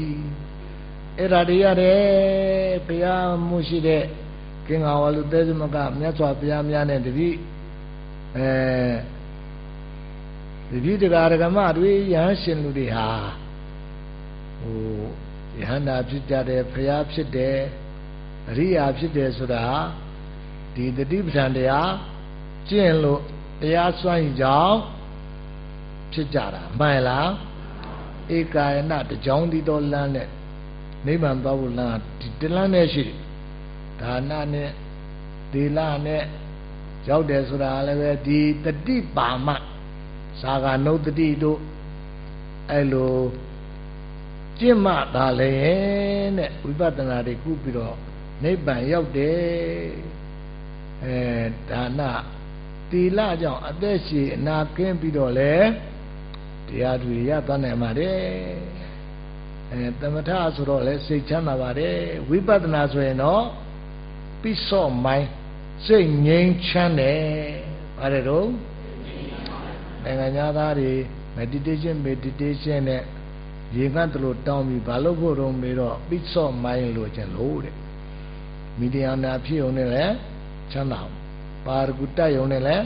အဲ့ဒါတွေရတယ်ဘုရားမှုရှိတဲ့ကင်္ဂါဝလူသဲသမကမြတ်စွာဘုရားများနဲ့တတိအဲတတိတရားဓမ္မတွေယဟန်ရှင်လူတွေဟာဟိုယဟန္တာဖြစ်ကြတယ်ဘုရားဖြစ်တယ်အရိယာဖြစ်တယ်ဆိုတာဒီတတိပဋ္ဌာန်တရားကျင့်လို့တရားစွန့်ကြောင်းဖြစ်ကြတာမှန်လားဧကာယနာတကြောင်းဒီတော်လမ်းနဲ့ နိဗ္ဗာန်သွားဖို့လမ်းဒီတလမ်းနဲ့ရှိဒါနနဲ့သသီလနဲ့ရောက်တယ်ဆိုတာလည်းပဲဒီတတိပါမသာဂနုတတိတို့အဲ့လိုကျင့်မှသာလည်းတဲ့ဝိပဿနာတွေကုပြီးတော့နိဗ္ဗာန်ရောက်တယ်အဲဒါနတီလကြောင့်အသက်ရှည်အနာကင်းပြီးတော့လေတရားတွေရသွားနိုင်ပါတယ် အဲသမထဆိုတော့လေစိတ်ချမ်းသာပါတယ်ဝိပဿနာဆိုရင်တော့ပိစော့မိုင်းစိတ်ငြိမ်းချမ်းတယ်ပါတယ်တော့နိုင်ငံသားတွေ meditation meditation နဲ့ရေငတ်တလို့တောင်းပြီးဘာလို့ဖို့တော့မေးတော့ပိစော့မိုင်းလို့ကျင်လို့တဲ့မီဒီယာနာဖြစ်ုံနဲ့လည်းချမ်းသာပါရဂုတက်ုံနဲ့လည်း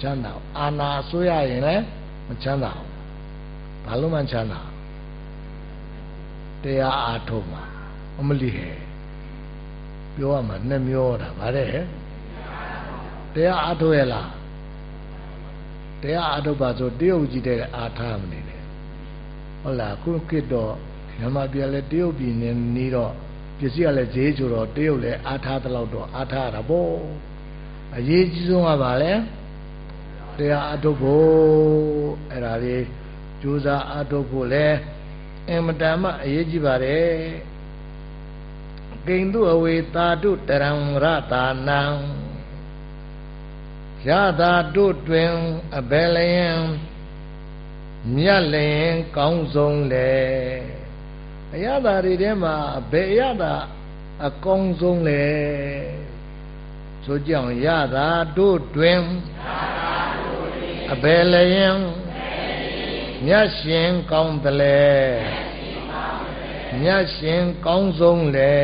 ချမ်းသာအာနာအစိုးရရင်လည်းမချမ်းသာဘာလို့မှချမ်းသာ တရားအားထုတ်မှာအမလီဟဲပြောရမှာနှစ်မျိုးတာဗါတဲ့တရားအားထုတ်ရလားတရားအားထုတ်ပါဆိုတရုတ်ကြီးတဲ့အားထားမနေနဲ့ဟုတ်လားခုခေတ်တော့မြန်မာပြည်လည်းတရုတ်ပြည်နေနေတော့ပစ္စည်းကလည်းဈေးဆိုတော့တရုတ်လည်းအားထားသလောက်တော့အားထားရတာပေါ့အရေးကြီးဆုံးကဘာလဲတရားအားထုတ်ဖို့အဲ့ဒါလေးကြိုးစားအားထုတ်ဖို့လဲ အင်မတန်မှအရေးကြီးပါတယ်ကိန္တုအဝေတာတုတရံရတာနံရတာတို့တွင်အဘယ်လျင်မြတ်လျင်ကောင်းဆုံးလေအရသာတွေထဲမှာဘယ်အရသာအကောင်းဆုံးလေဆိုကြောင့်ရတာတို့တွင်အဘယ်လျင် မြတ်ရှင်ကောင်းတယ်လေမြတ်ရှင်ကောင်းဆုံးလေ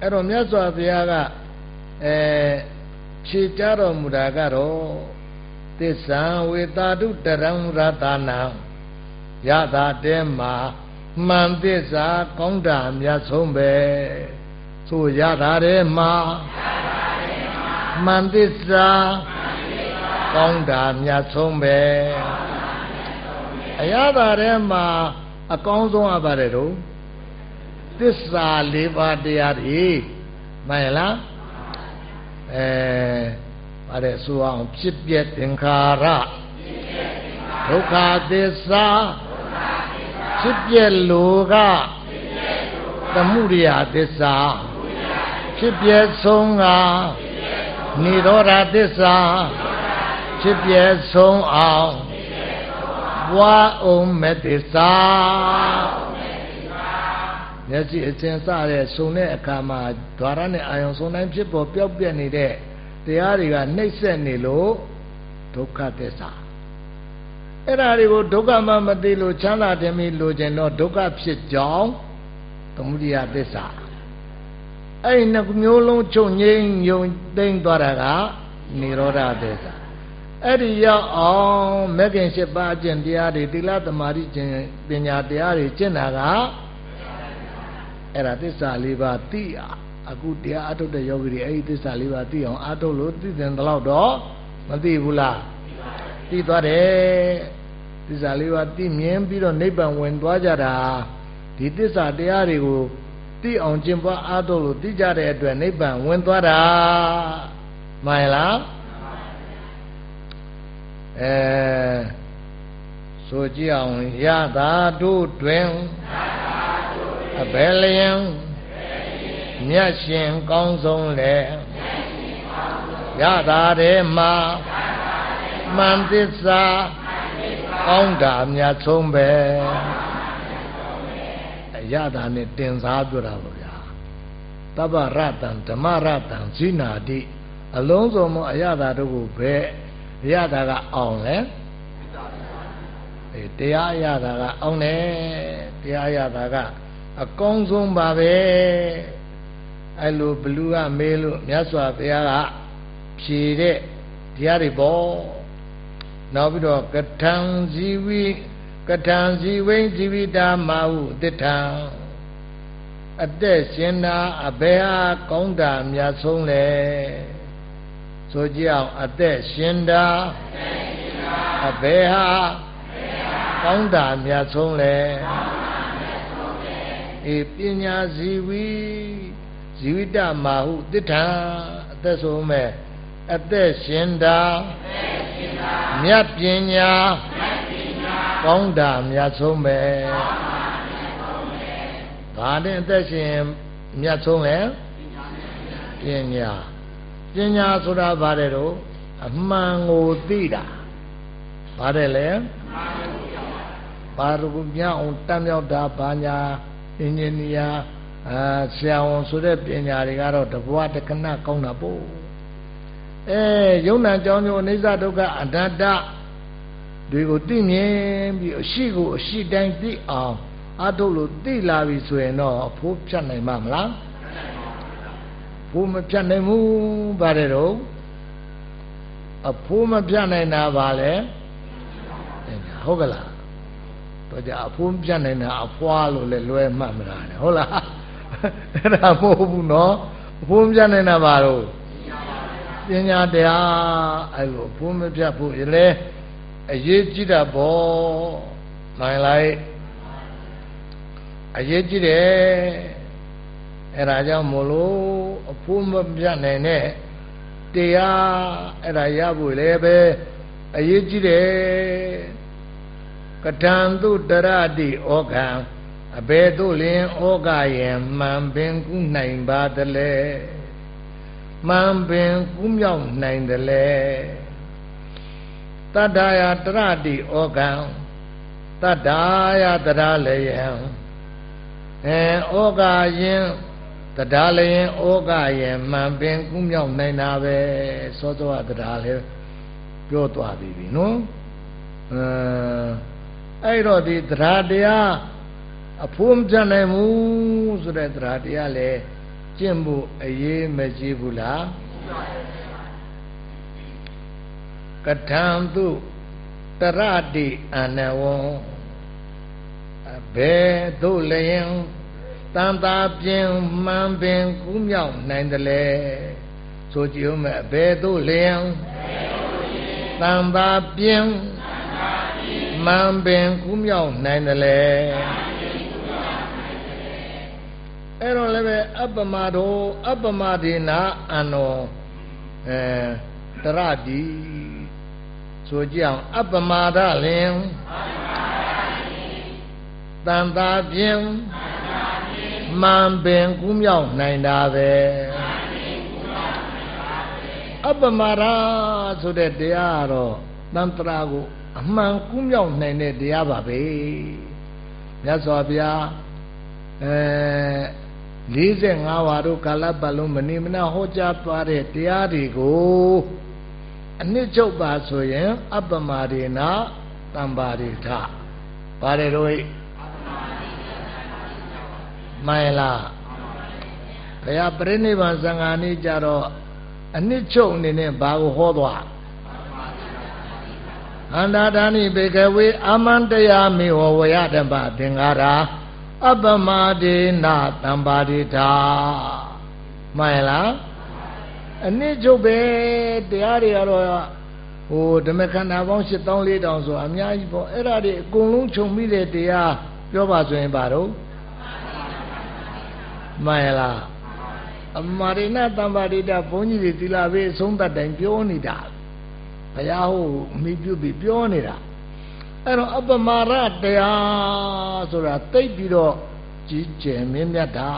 အဲ့တော့မြတ်စွာဘုရားကအဲဖြေကြတော်မူတာကတော့သစ္စာဝေတာတုတရံရတနာယတာတဲမှာမှန်သစ္စာကောင်းတာမြတ်ဆုံးပဲဆိုရတာတဲမှာမှန်သစ္စာ ကောင်းတာမြတ်ဆုံးပဲအရသာထဲမှာအကောင်းဆုံးအပါတယ်တော့သစ္စာ၄ပါးတရားတွေမှန်လားအဲပါတယ်ဆိုအောင်ဖြစ်ပြသင်္ခါရဒုက္ခသစ္စာဖြစ်ပြလိုကသမှုရိယသစ္စာဖြစ်ပြဆုံးကនិရောဓသစ္စာ ဖြစ်ပြဆုံးအောင်ဘွားအောင်မဲ့သစ္စာမျက်စိအစဉ်စတဲ့ဆုံတဲ့အခါမှာဓာရနဲ့အာယုံဆုံတိုင်းဖြစ်ပေါ်ပျောက်ပြက်နေတဲ့တရားတွေကနှိမ့်ဆက်နေလို့ဒုက္ခသစ္စာအဲ့ဒါတွေကိုဒုက္ခမှမသိလို့ချမ်းသာတယ်မီလို့ကျင်တော့ဒုက္ခဖြစ်ကြောင်းသမုဒိယသစ္စာအဲ့ဒီနှစ်မျိုးလုံးချုပ်ငိမ့်ယုံသိမ့်သွားတာကនិရောဓသစ္စာ အဲ့ဒီရောက်အောင်မဂ္ဂင်၈ပါးအကျင့်တရားတွေသီလသမာဓိကျင့်ပညာတရားတွေကျင့်တာကအဲ့ဒါသစ္စာလေးပါးသိအောင်အခုတရားအထုတ်တဲ့ယောဂီတွေအဲ့ဒီသစ္စာလေးပါးသိအောင်အထုတ်လို့သိတဲ့တော့တော့မသိဘူးလားသိသွားတယ်သစ္စာလေးပါးသိမြင်ပြီးတော့နိဗ္ဗာန်ဝင်သွားကြတာဒီသစ္စာတရားတွေကိုသိအောင်ကျင့်ပွားအားထုတ်လို့သိကြတဲ့အတွက်နိဗ္ဗာန်ဝင်သွားတာမှန်လား အဲဆိုကြည့်အောင်ရတာတို့တွင်အဘယ်လျင်မြတ်ရှင်ကောင်းဆုံးလေရတာတဲ့မှာမှန်သစ္စာကောင်းတာမြတ်ဆုံးပဲရတာနဲ့တင်စားပြတာပေါ့ဗျာတပ္ပရတံဓမ္မရတံဇိနာတိအလုံးစုံမအရတာတို့ကိုပဲ ရတာကအောင်လဲတရားရတာကအောင်တယ်တရားရတာကအကောင်းဆုံးပါပဲအဲ့လိုဘလူးကမေးလို့မြတ်စွာဘုရားကဖြေတဲ့တရားတွေပေါ့နောက်ပြီးတော့ကထံဇီဝိကထံဇီဝိဇီဝိတာမဟုတိထံအသက်ရှင်တာအဘယ်ဟာကောင်းတာမြတ်ဆုံးလဲ ဆိုကြအောင်အသက်ရှင်တာအဘယ်ဟာကောင်းတာမြတ်ဆုံးလဲအေးပညာဇီဝီဇဇီဝိတမာဟုတိဋ္ဌံအသက်ဆိုမဲ့အသက်ရှင်တာမြတ်ပညာကောင်းတာမြတ်ဆုံးပဲဘာနဲ့အသက်ရှင်မြတ်ဆုံးလဲပညာ ပညာဆိုတာဘာတဲ့တော့အမှန်ကိုသိတာဘာတဲ့လဲဘာလို့မြောက်အောင်တတ်မြောက်တာဘာညာအင်ဂျင်နီယာအာဆရာဝန်ဆိုတဲ့ပညာတွေကတော့တဘွားတက္ကနကောင်းတာပို့အဲယုံနာကြောင်းကျိုးအိဋ္ဌဒုက္ခအတ္တတွေကိုသိမြင်ပြီးအရှိကိုအရှိတိုင်းသိအောင်အထုတ်လို့သိလာပြီဆိုရင်တော့အဖိုးဖြတ်နိုင်မှာမလား ဘိုးမဖြတ်နိုင်ဘူးဗါတဲ့တော့အဖိုးမဖြတ်နိုင်တာဗာလဲဟုတ်ကလားတော့ကြအဖိုးမဖြတ်နိုင်တာအဖွာလို့လဲလွဲမှတ်မလားဟုတ်လားအဲ့ဒါမဟုတ်ဘူးနော်အဖိုးမဖြတ်နိုင်တာဗာတော့ပညာတရားအဲ့လိုအဖိုးမဖြတ်ဖို့ရလဲအရေးကြီးတာပေါ့နိုင်လိုက်အရေးကြီးတယ် အဲ့ဒါကြောင့်မို့လို့အဖိုးမပြတ်နိုင်တဲ့တရားအဲ့ဒါရဖို့လည်းပဲအရေးကြီးတယ်ကထံသူတရတိဩခံအဘယ်သို့လင်ဩကယံမှန်ပင်ကုနိုင်ပါတလဲမှန်ပင်ကုမြောက်နိုင်တလဲတတ္တယာတရတိဩခံတတ္တာယာတရလယံအဲဩကာယင် တရားလည်းရင်ဩကရဲ့မှန်ပင်ကုမြောက်နိုင်တာပဲစောစောကတရားလည်းပြောသွားပြီပြီနော်အဲအဲ့တော့ဒီတရားတရားအဖို့မပြနိုင်ဘူးဆိုတဲ့တရားတရားလည်းကျင့်ဖို့အရေးမကြီးဘူးလားကထံသူတရတိအနဝံဘယ်သို့လျင် တန်တာပြင်းမှန်ပင်ကူးမြောက်နိုင်တယ်လေဆိုကြည့်ဦးမယ်ဘယ်သို့လျင်တန်တာပြင်းမှန်ပင်ကူးမြောက်နိုင်တယ်လေအဲ့တော့လည်းပဲအပ္ပမတောအပ္ပမဒေနာအန္နောအဲတရတိဆိုကြအောင်အပ္ပမဒလင်တန်တာပြင်း မှန်ပင်ကူးမြောက်နိုင်တာပဲအပ္ပမရာဆိုတဲ့တရားတော့တန်ត្រာကိုအမှန်ကူးမြောက်နိုင်တဲ့တရားပါပဲမြတ်စွာဘုရားအဲ45ဝါတို့ကာလပတ်လုံးမနေမနာဟောကြားသွားတဲ့တရားတွေကိုအနှစ်ချုပ်ပါဆိုရင် အပ္ပမဒေနာတံပါရိထပါတယ်တော့ မှန်လားဘုရားပြိဋိဘံသံဃာနေ့ကြတော့အနှစ်ချုပ်အနေနဲ့ဘာကိုဟောသွားအန္တာဒာနိဘေကဝေအာမန္တယာမေဝဝယတပသင်္ဃာရာအပမဒေနာတံပါရိတာမှန်လားအနှစ်ချုပ်ပဲတရားတွေကတော့ဟိုဓမ္မခန္ဓာပေါင်း7400ဆိုအများကြီးပေါ့အဲ့ဒါတွေအကုန်လုံးခြုံပြီးတဲ့တရားပြောပါဆိုရင်ပါတော့ မှန်လားအမာရိဏတမ္ပါရိတဘုန်းကြီးတွေသီလဘေးအဆုံးသတ်တိုင်းပြောနေတာဘုရားဟိုမိပြုပြီးပြောနေတာအဲ့တော့အပမာရတရားဆိုတာတိတ်ပြီးတော့ကြီးကျယ်မြင့်မြတ်တာ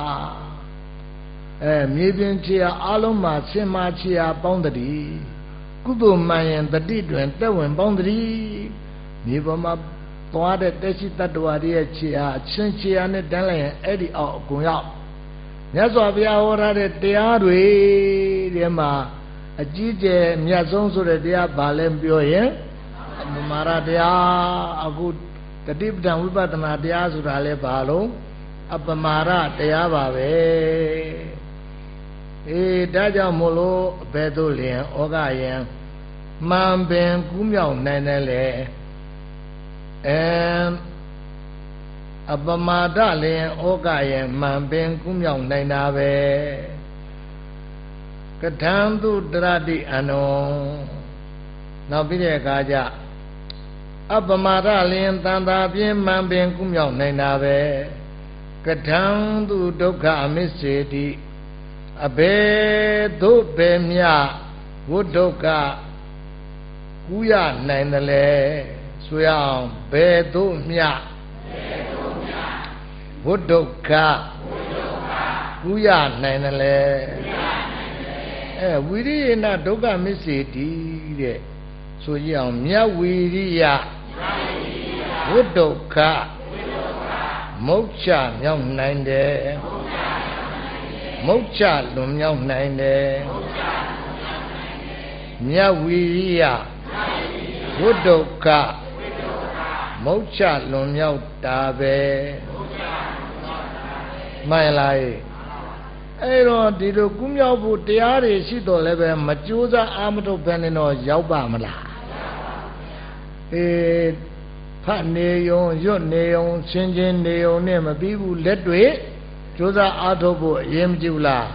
အဲမြေပြင်ခြေအားလုံးမှာဆင်မာခြေအားပေါင်းတည်းကုသိုလ်မှန်ရင်တတိတွင်တက်ဝင်ပေါင်းတည်းမြေပေါ်မှာသွားတဲ့တက်ရှိတတ္တဝါတွေရဲ့ခြေအားအချင်းခြေအားနဲ့တန်းလိုက်ရင်အဲ့ဒီအောက်အကုန်ရောက် မြတ်စွာဘုရားဟောထားတဲ့တရားတွေထဲမှာအကြီးကျယ်မြတ်ဆုံးဆိုတဲ့တရားဘာလဲပြောရင်မမာရတရားအခုတတိပဒံဝိပဿနာတရားဆိုတာလဲဘာလို့အပမာရတရားပါပဲအေးဒါကြောင့်မို့လို့ဘယ်သို့လျင်ဩဃယံမှန်ပင်ကူးမြောက်နိုင်တယ်လေအဲ အပမာဒလင်ဩကရဲ့မှန်ပင်ကုမြောက်နိုင်တာပဲကထံသူတရတိအနုံနောက်ပြီးတဲ့အခါကျအပမာဒလင်တန်တာပြင်းမှန်ပင်ကုမြောက်နိုင်တာပဲကထံသူဒုက္ခအမစ္စေတိအဘယ်သို့ပဲမြဝိဒုက္ခကူးရနိုင်တယ်လဲဆိုရအောင်ဘယ်သို့မြ ဝိဒုက္ခကူးရနိုင်တယ်လဲအဲဝိရိယနာဒုက္ခမစ္စေတိတဲ့ဆိုကြအောင်မြတ်ဝီရိယဝိဒုက္ခမုတ်ချမြောက်နိုင်တယ်မုတ်ချလွန်မြောက်နိုင်တယ်မြတ်ဝီရိယဝိဒုက္ခမုတ်ချလွန်မြောက်တာပဲ မှန်လားအဲ့တော့ဒီလိုကုမြောက်ဖို့တရားတွေရှိတော်လည်းပဲမကြိုးစားအာမထုတ်ဘဲနဲ့တော့ရောက်ပါမလားအေးဖတ်နေယုံရွတ်နေယုံရှင်းချင်းနေယုံနဲ့မပြီးဘူးလက်တွေကြိုးစားအာထုတ်ဖို့အရင်မကြည့်ဘူးလား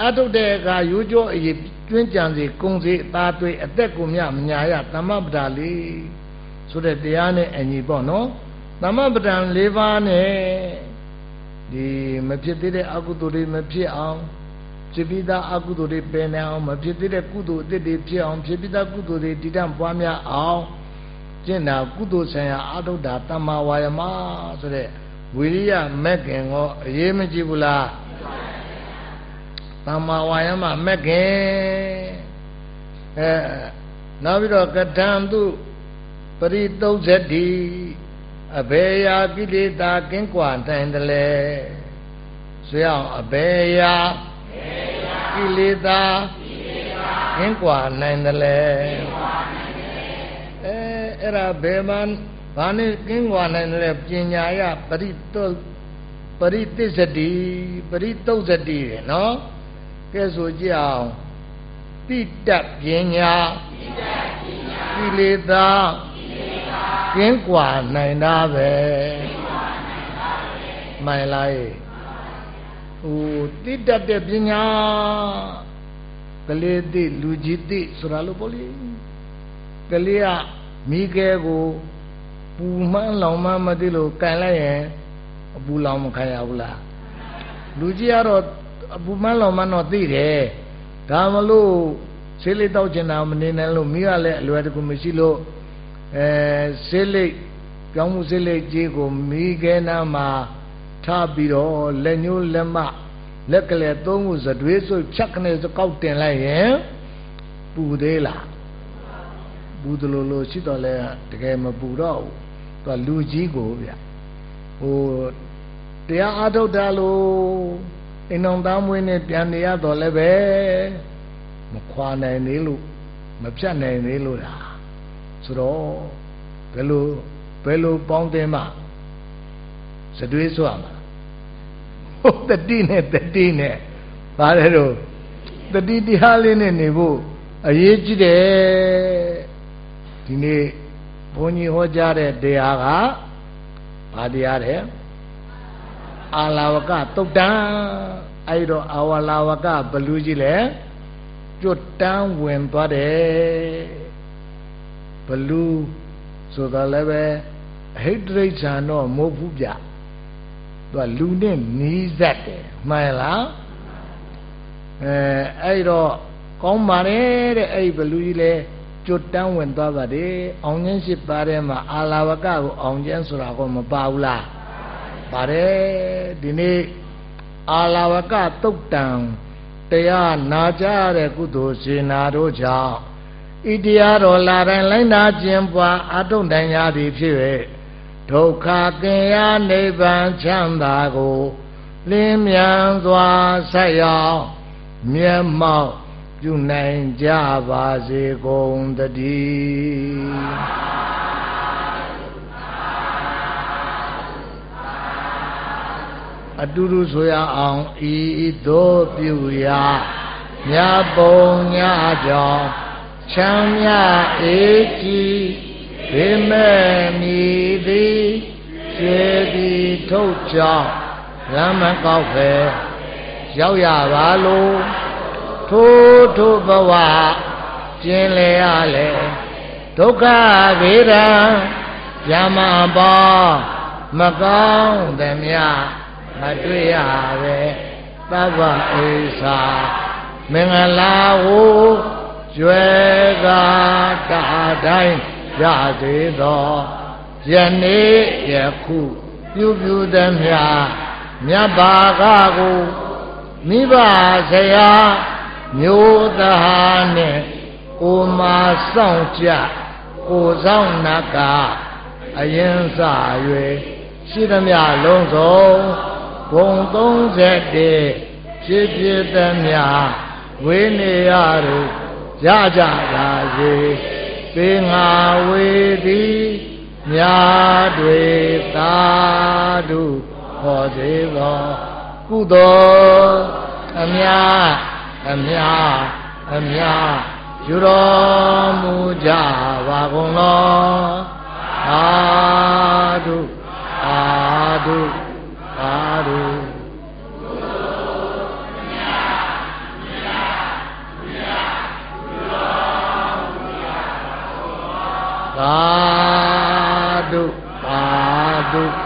အာထုတ်တဲ့အခါရိုးကြောအရေးကျွင်းကြံစီကုံစီအသားသွေးအသက်ကိုမြမညာရသမ္မပဒါလေးဆိုတဲ့တရားနဲ့အညီပေါ့နော်သမ္မပဒံ၄ပါးနဲ့ ဒီမဖြစ်သေးတဲ့အကုသိုလ်တွေမဖြစ်အောင်ဖြစ်ပြီးသားအကုသိုလ်တွေပယ်နိုင်အောင်မဖြစ်သေးတဲ့ကုသိုလ်အသစ်တွေဖြစ်အောင်ဖြစ်ပြီးသားကုသိုလ်တွေတည်တံ့ပွားများအောင်ကျင့်တာကုသိုလ်ဆံရအာထုတာတမ္မာဝါယမဆိုတဲ့ဝိရိယမက်ကင်ကိုအရေးမကြည့်ဘူးလားတမ္မာဝါယမမက်ကင်အဲနောက်ပြီးတော့ကထံသူပရိသုဇ္ဇတိ အဘေယာကိလေသာကင်းကွာနိုင်တယ်လေဆိုရအောင်အဘေယာကိလေသာကင်းကွာနိုင်တယ်လေအဲအဲ့ဒါဘယ်မှဘာနဲ့ကင်းကွာနိုင်တယ်လဲပညာယပရိသုပရိသစ္စတိပရိသုဇ္ဇတိရနော်ကဲဆိုကြအောင်တိတပညာကိလေသာက င်းကွာနိုင်တာပဲမှန်လားဟိုတိတတ်တဲ့ပညာကလေးသိလူကြီးသိဆိုတာလို့ပေါ့လေကလေးကမိခဲကိုပူမှန်းလောင်မှန်းမသိလို့ကန်လိုက်ရင်အပူလောင်မခံရဘူးလားလူကြီးကတော့အပူမှန်းလောင်မှန်းတော့သိတယ်ဒါမလို့ဆေးလေးတောက်ချင်တာမနေနိုင်လို့မိကလည်းအလွယ်တကူမရှိလို့ အဲဆေးလိတ်ပြောင်းမှုဆေးလိတ်ကြီးကိုမိခဲနာမှာထားပြီးတော့လက်ညှိုးလက်မလက်ကလေးသုံးခုစတွေးစွဖြတ်ခနဲ့စကောက်တင်လိုက်ရင်ပူသေးလားပူတယ်လို့လို့ရှိတော့လဲတကယ်မပူတော့ဘူးသူကလူကြီးကိုဗျဟိုတရားအားထုတ်တာလို့အိမ်တော်သားမွေးနဲ့ပြန်နေရတော့လည်းပဲမခွာနိုင်သေးလို့မဖြတ်နိုင်သေးလို့လား ဆိုတော့ဘယ်လိုဘယ်လိုပေါင်းတင်မှစတွေးဆွမှာဟုတ်တတိနဲ့တတိနဲ့ပါတယ်တော့တတိတရားလေးနဲ့နေဖို့အရေးကြီးတယ်ဒီနေ့ဘုန်းကြီးဟောကြားတဲ့တရားကဘာတရားတဲ့အာလာဝကတုတ်တံအဲ့တော့အာဝလာဝကဘလူးကြီးလဲကျွတ်တန်းဝင်သွားတယ် ဘလူးဆိုတော့လည်းပဲအဟိတရိစ္ဆာန်တော့မဟုတ်ဘူးဗျသူကလူနဲ့နီးစပ်တယ်မှန်လားအဲအဲ့တော့ကောင်းပါတယ်တဲ့အဲ့ဒီဘလူးကြီးလဲကျွတ်တန်းဝင်သွားပါတယ်အောင်ကျင်းရှိပါတဲ့မှာအာလာဝကကိုအောင်ကျင်းဆိုတာကိုမပါဘူးလားပါတယ်ဒီနေ့အာလာဝကတုတ်တံတရားနာကြတဲ့ကုသိုလ်ရှင်နာတို့ကြောင့် ဤတရားတော်လာတိုင်းလိုက်နာခြင်းပွားအထုံတိုင်းရသည်ဖြစ်၍ဒုက္ခကင်ရနိဗ္ဗာန်ချမ်းသာကိုလင်းမြန်စွာဆက်ရောက်မျက်မှောက်ပြုနိုင်ကြပါစေကုန်တည်းအတူတူဆိုရအောင်ဤသို့ပြုရာမြတ်ပုံညကြောင့် ချမ်းမြအေးကြည်ဘေမဲ့မြည်သည်ခြေသည်ထုတ်ကြောင်းလမ်းမကောက်ပဲရောက်ရပါလို့ထိုးထိုးဘဝကျင်လေရလေဒုက္ခဗေဒံယမပေါမကောင်းသည်မြမတွေ့ရပဲသဗ္ဗဧသာမင်္ဂလာဝ ကျွဲကာတာတိုင်းရသေးသောယနေ့ယခုပြုပြုသမျှမြတ်ဘာကကိုမိဘဆရာမျိုးသားနဲ့ကိုမာဆောင်ကြကိုဆောင်နကအရင်စ၍ရှိသမျှလုံးစုံဘုံ31ဖြစ်ဖြစ်သမျှဝိနေရတို့ ရကြပါစေပေငါဝေသည်မြာတွေသာဓုဟောသေးသောကုသိုလ်အမြအမြအမြယူတော်မူကြပါကုန်လောသာဓုသာဓုသာဓုသာဓု သာဓုသာဓု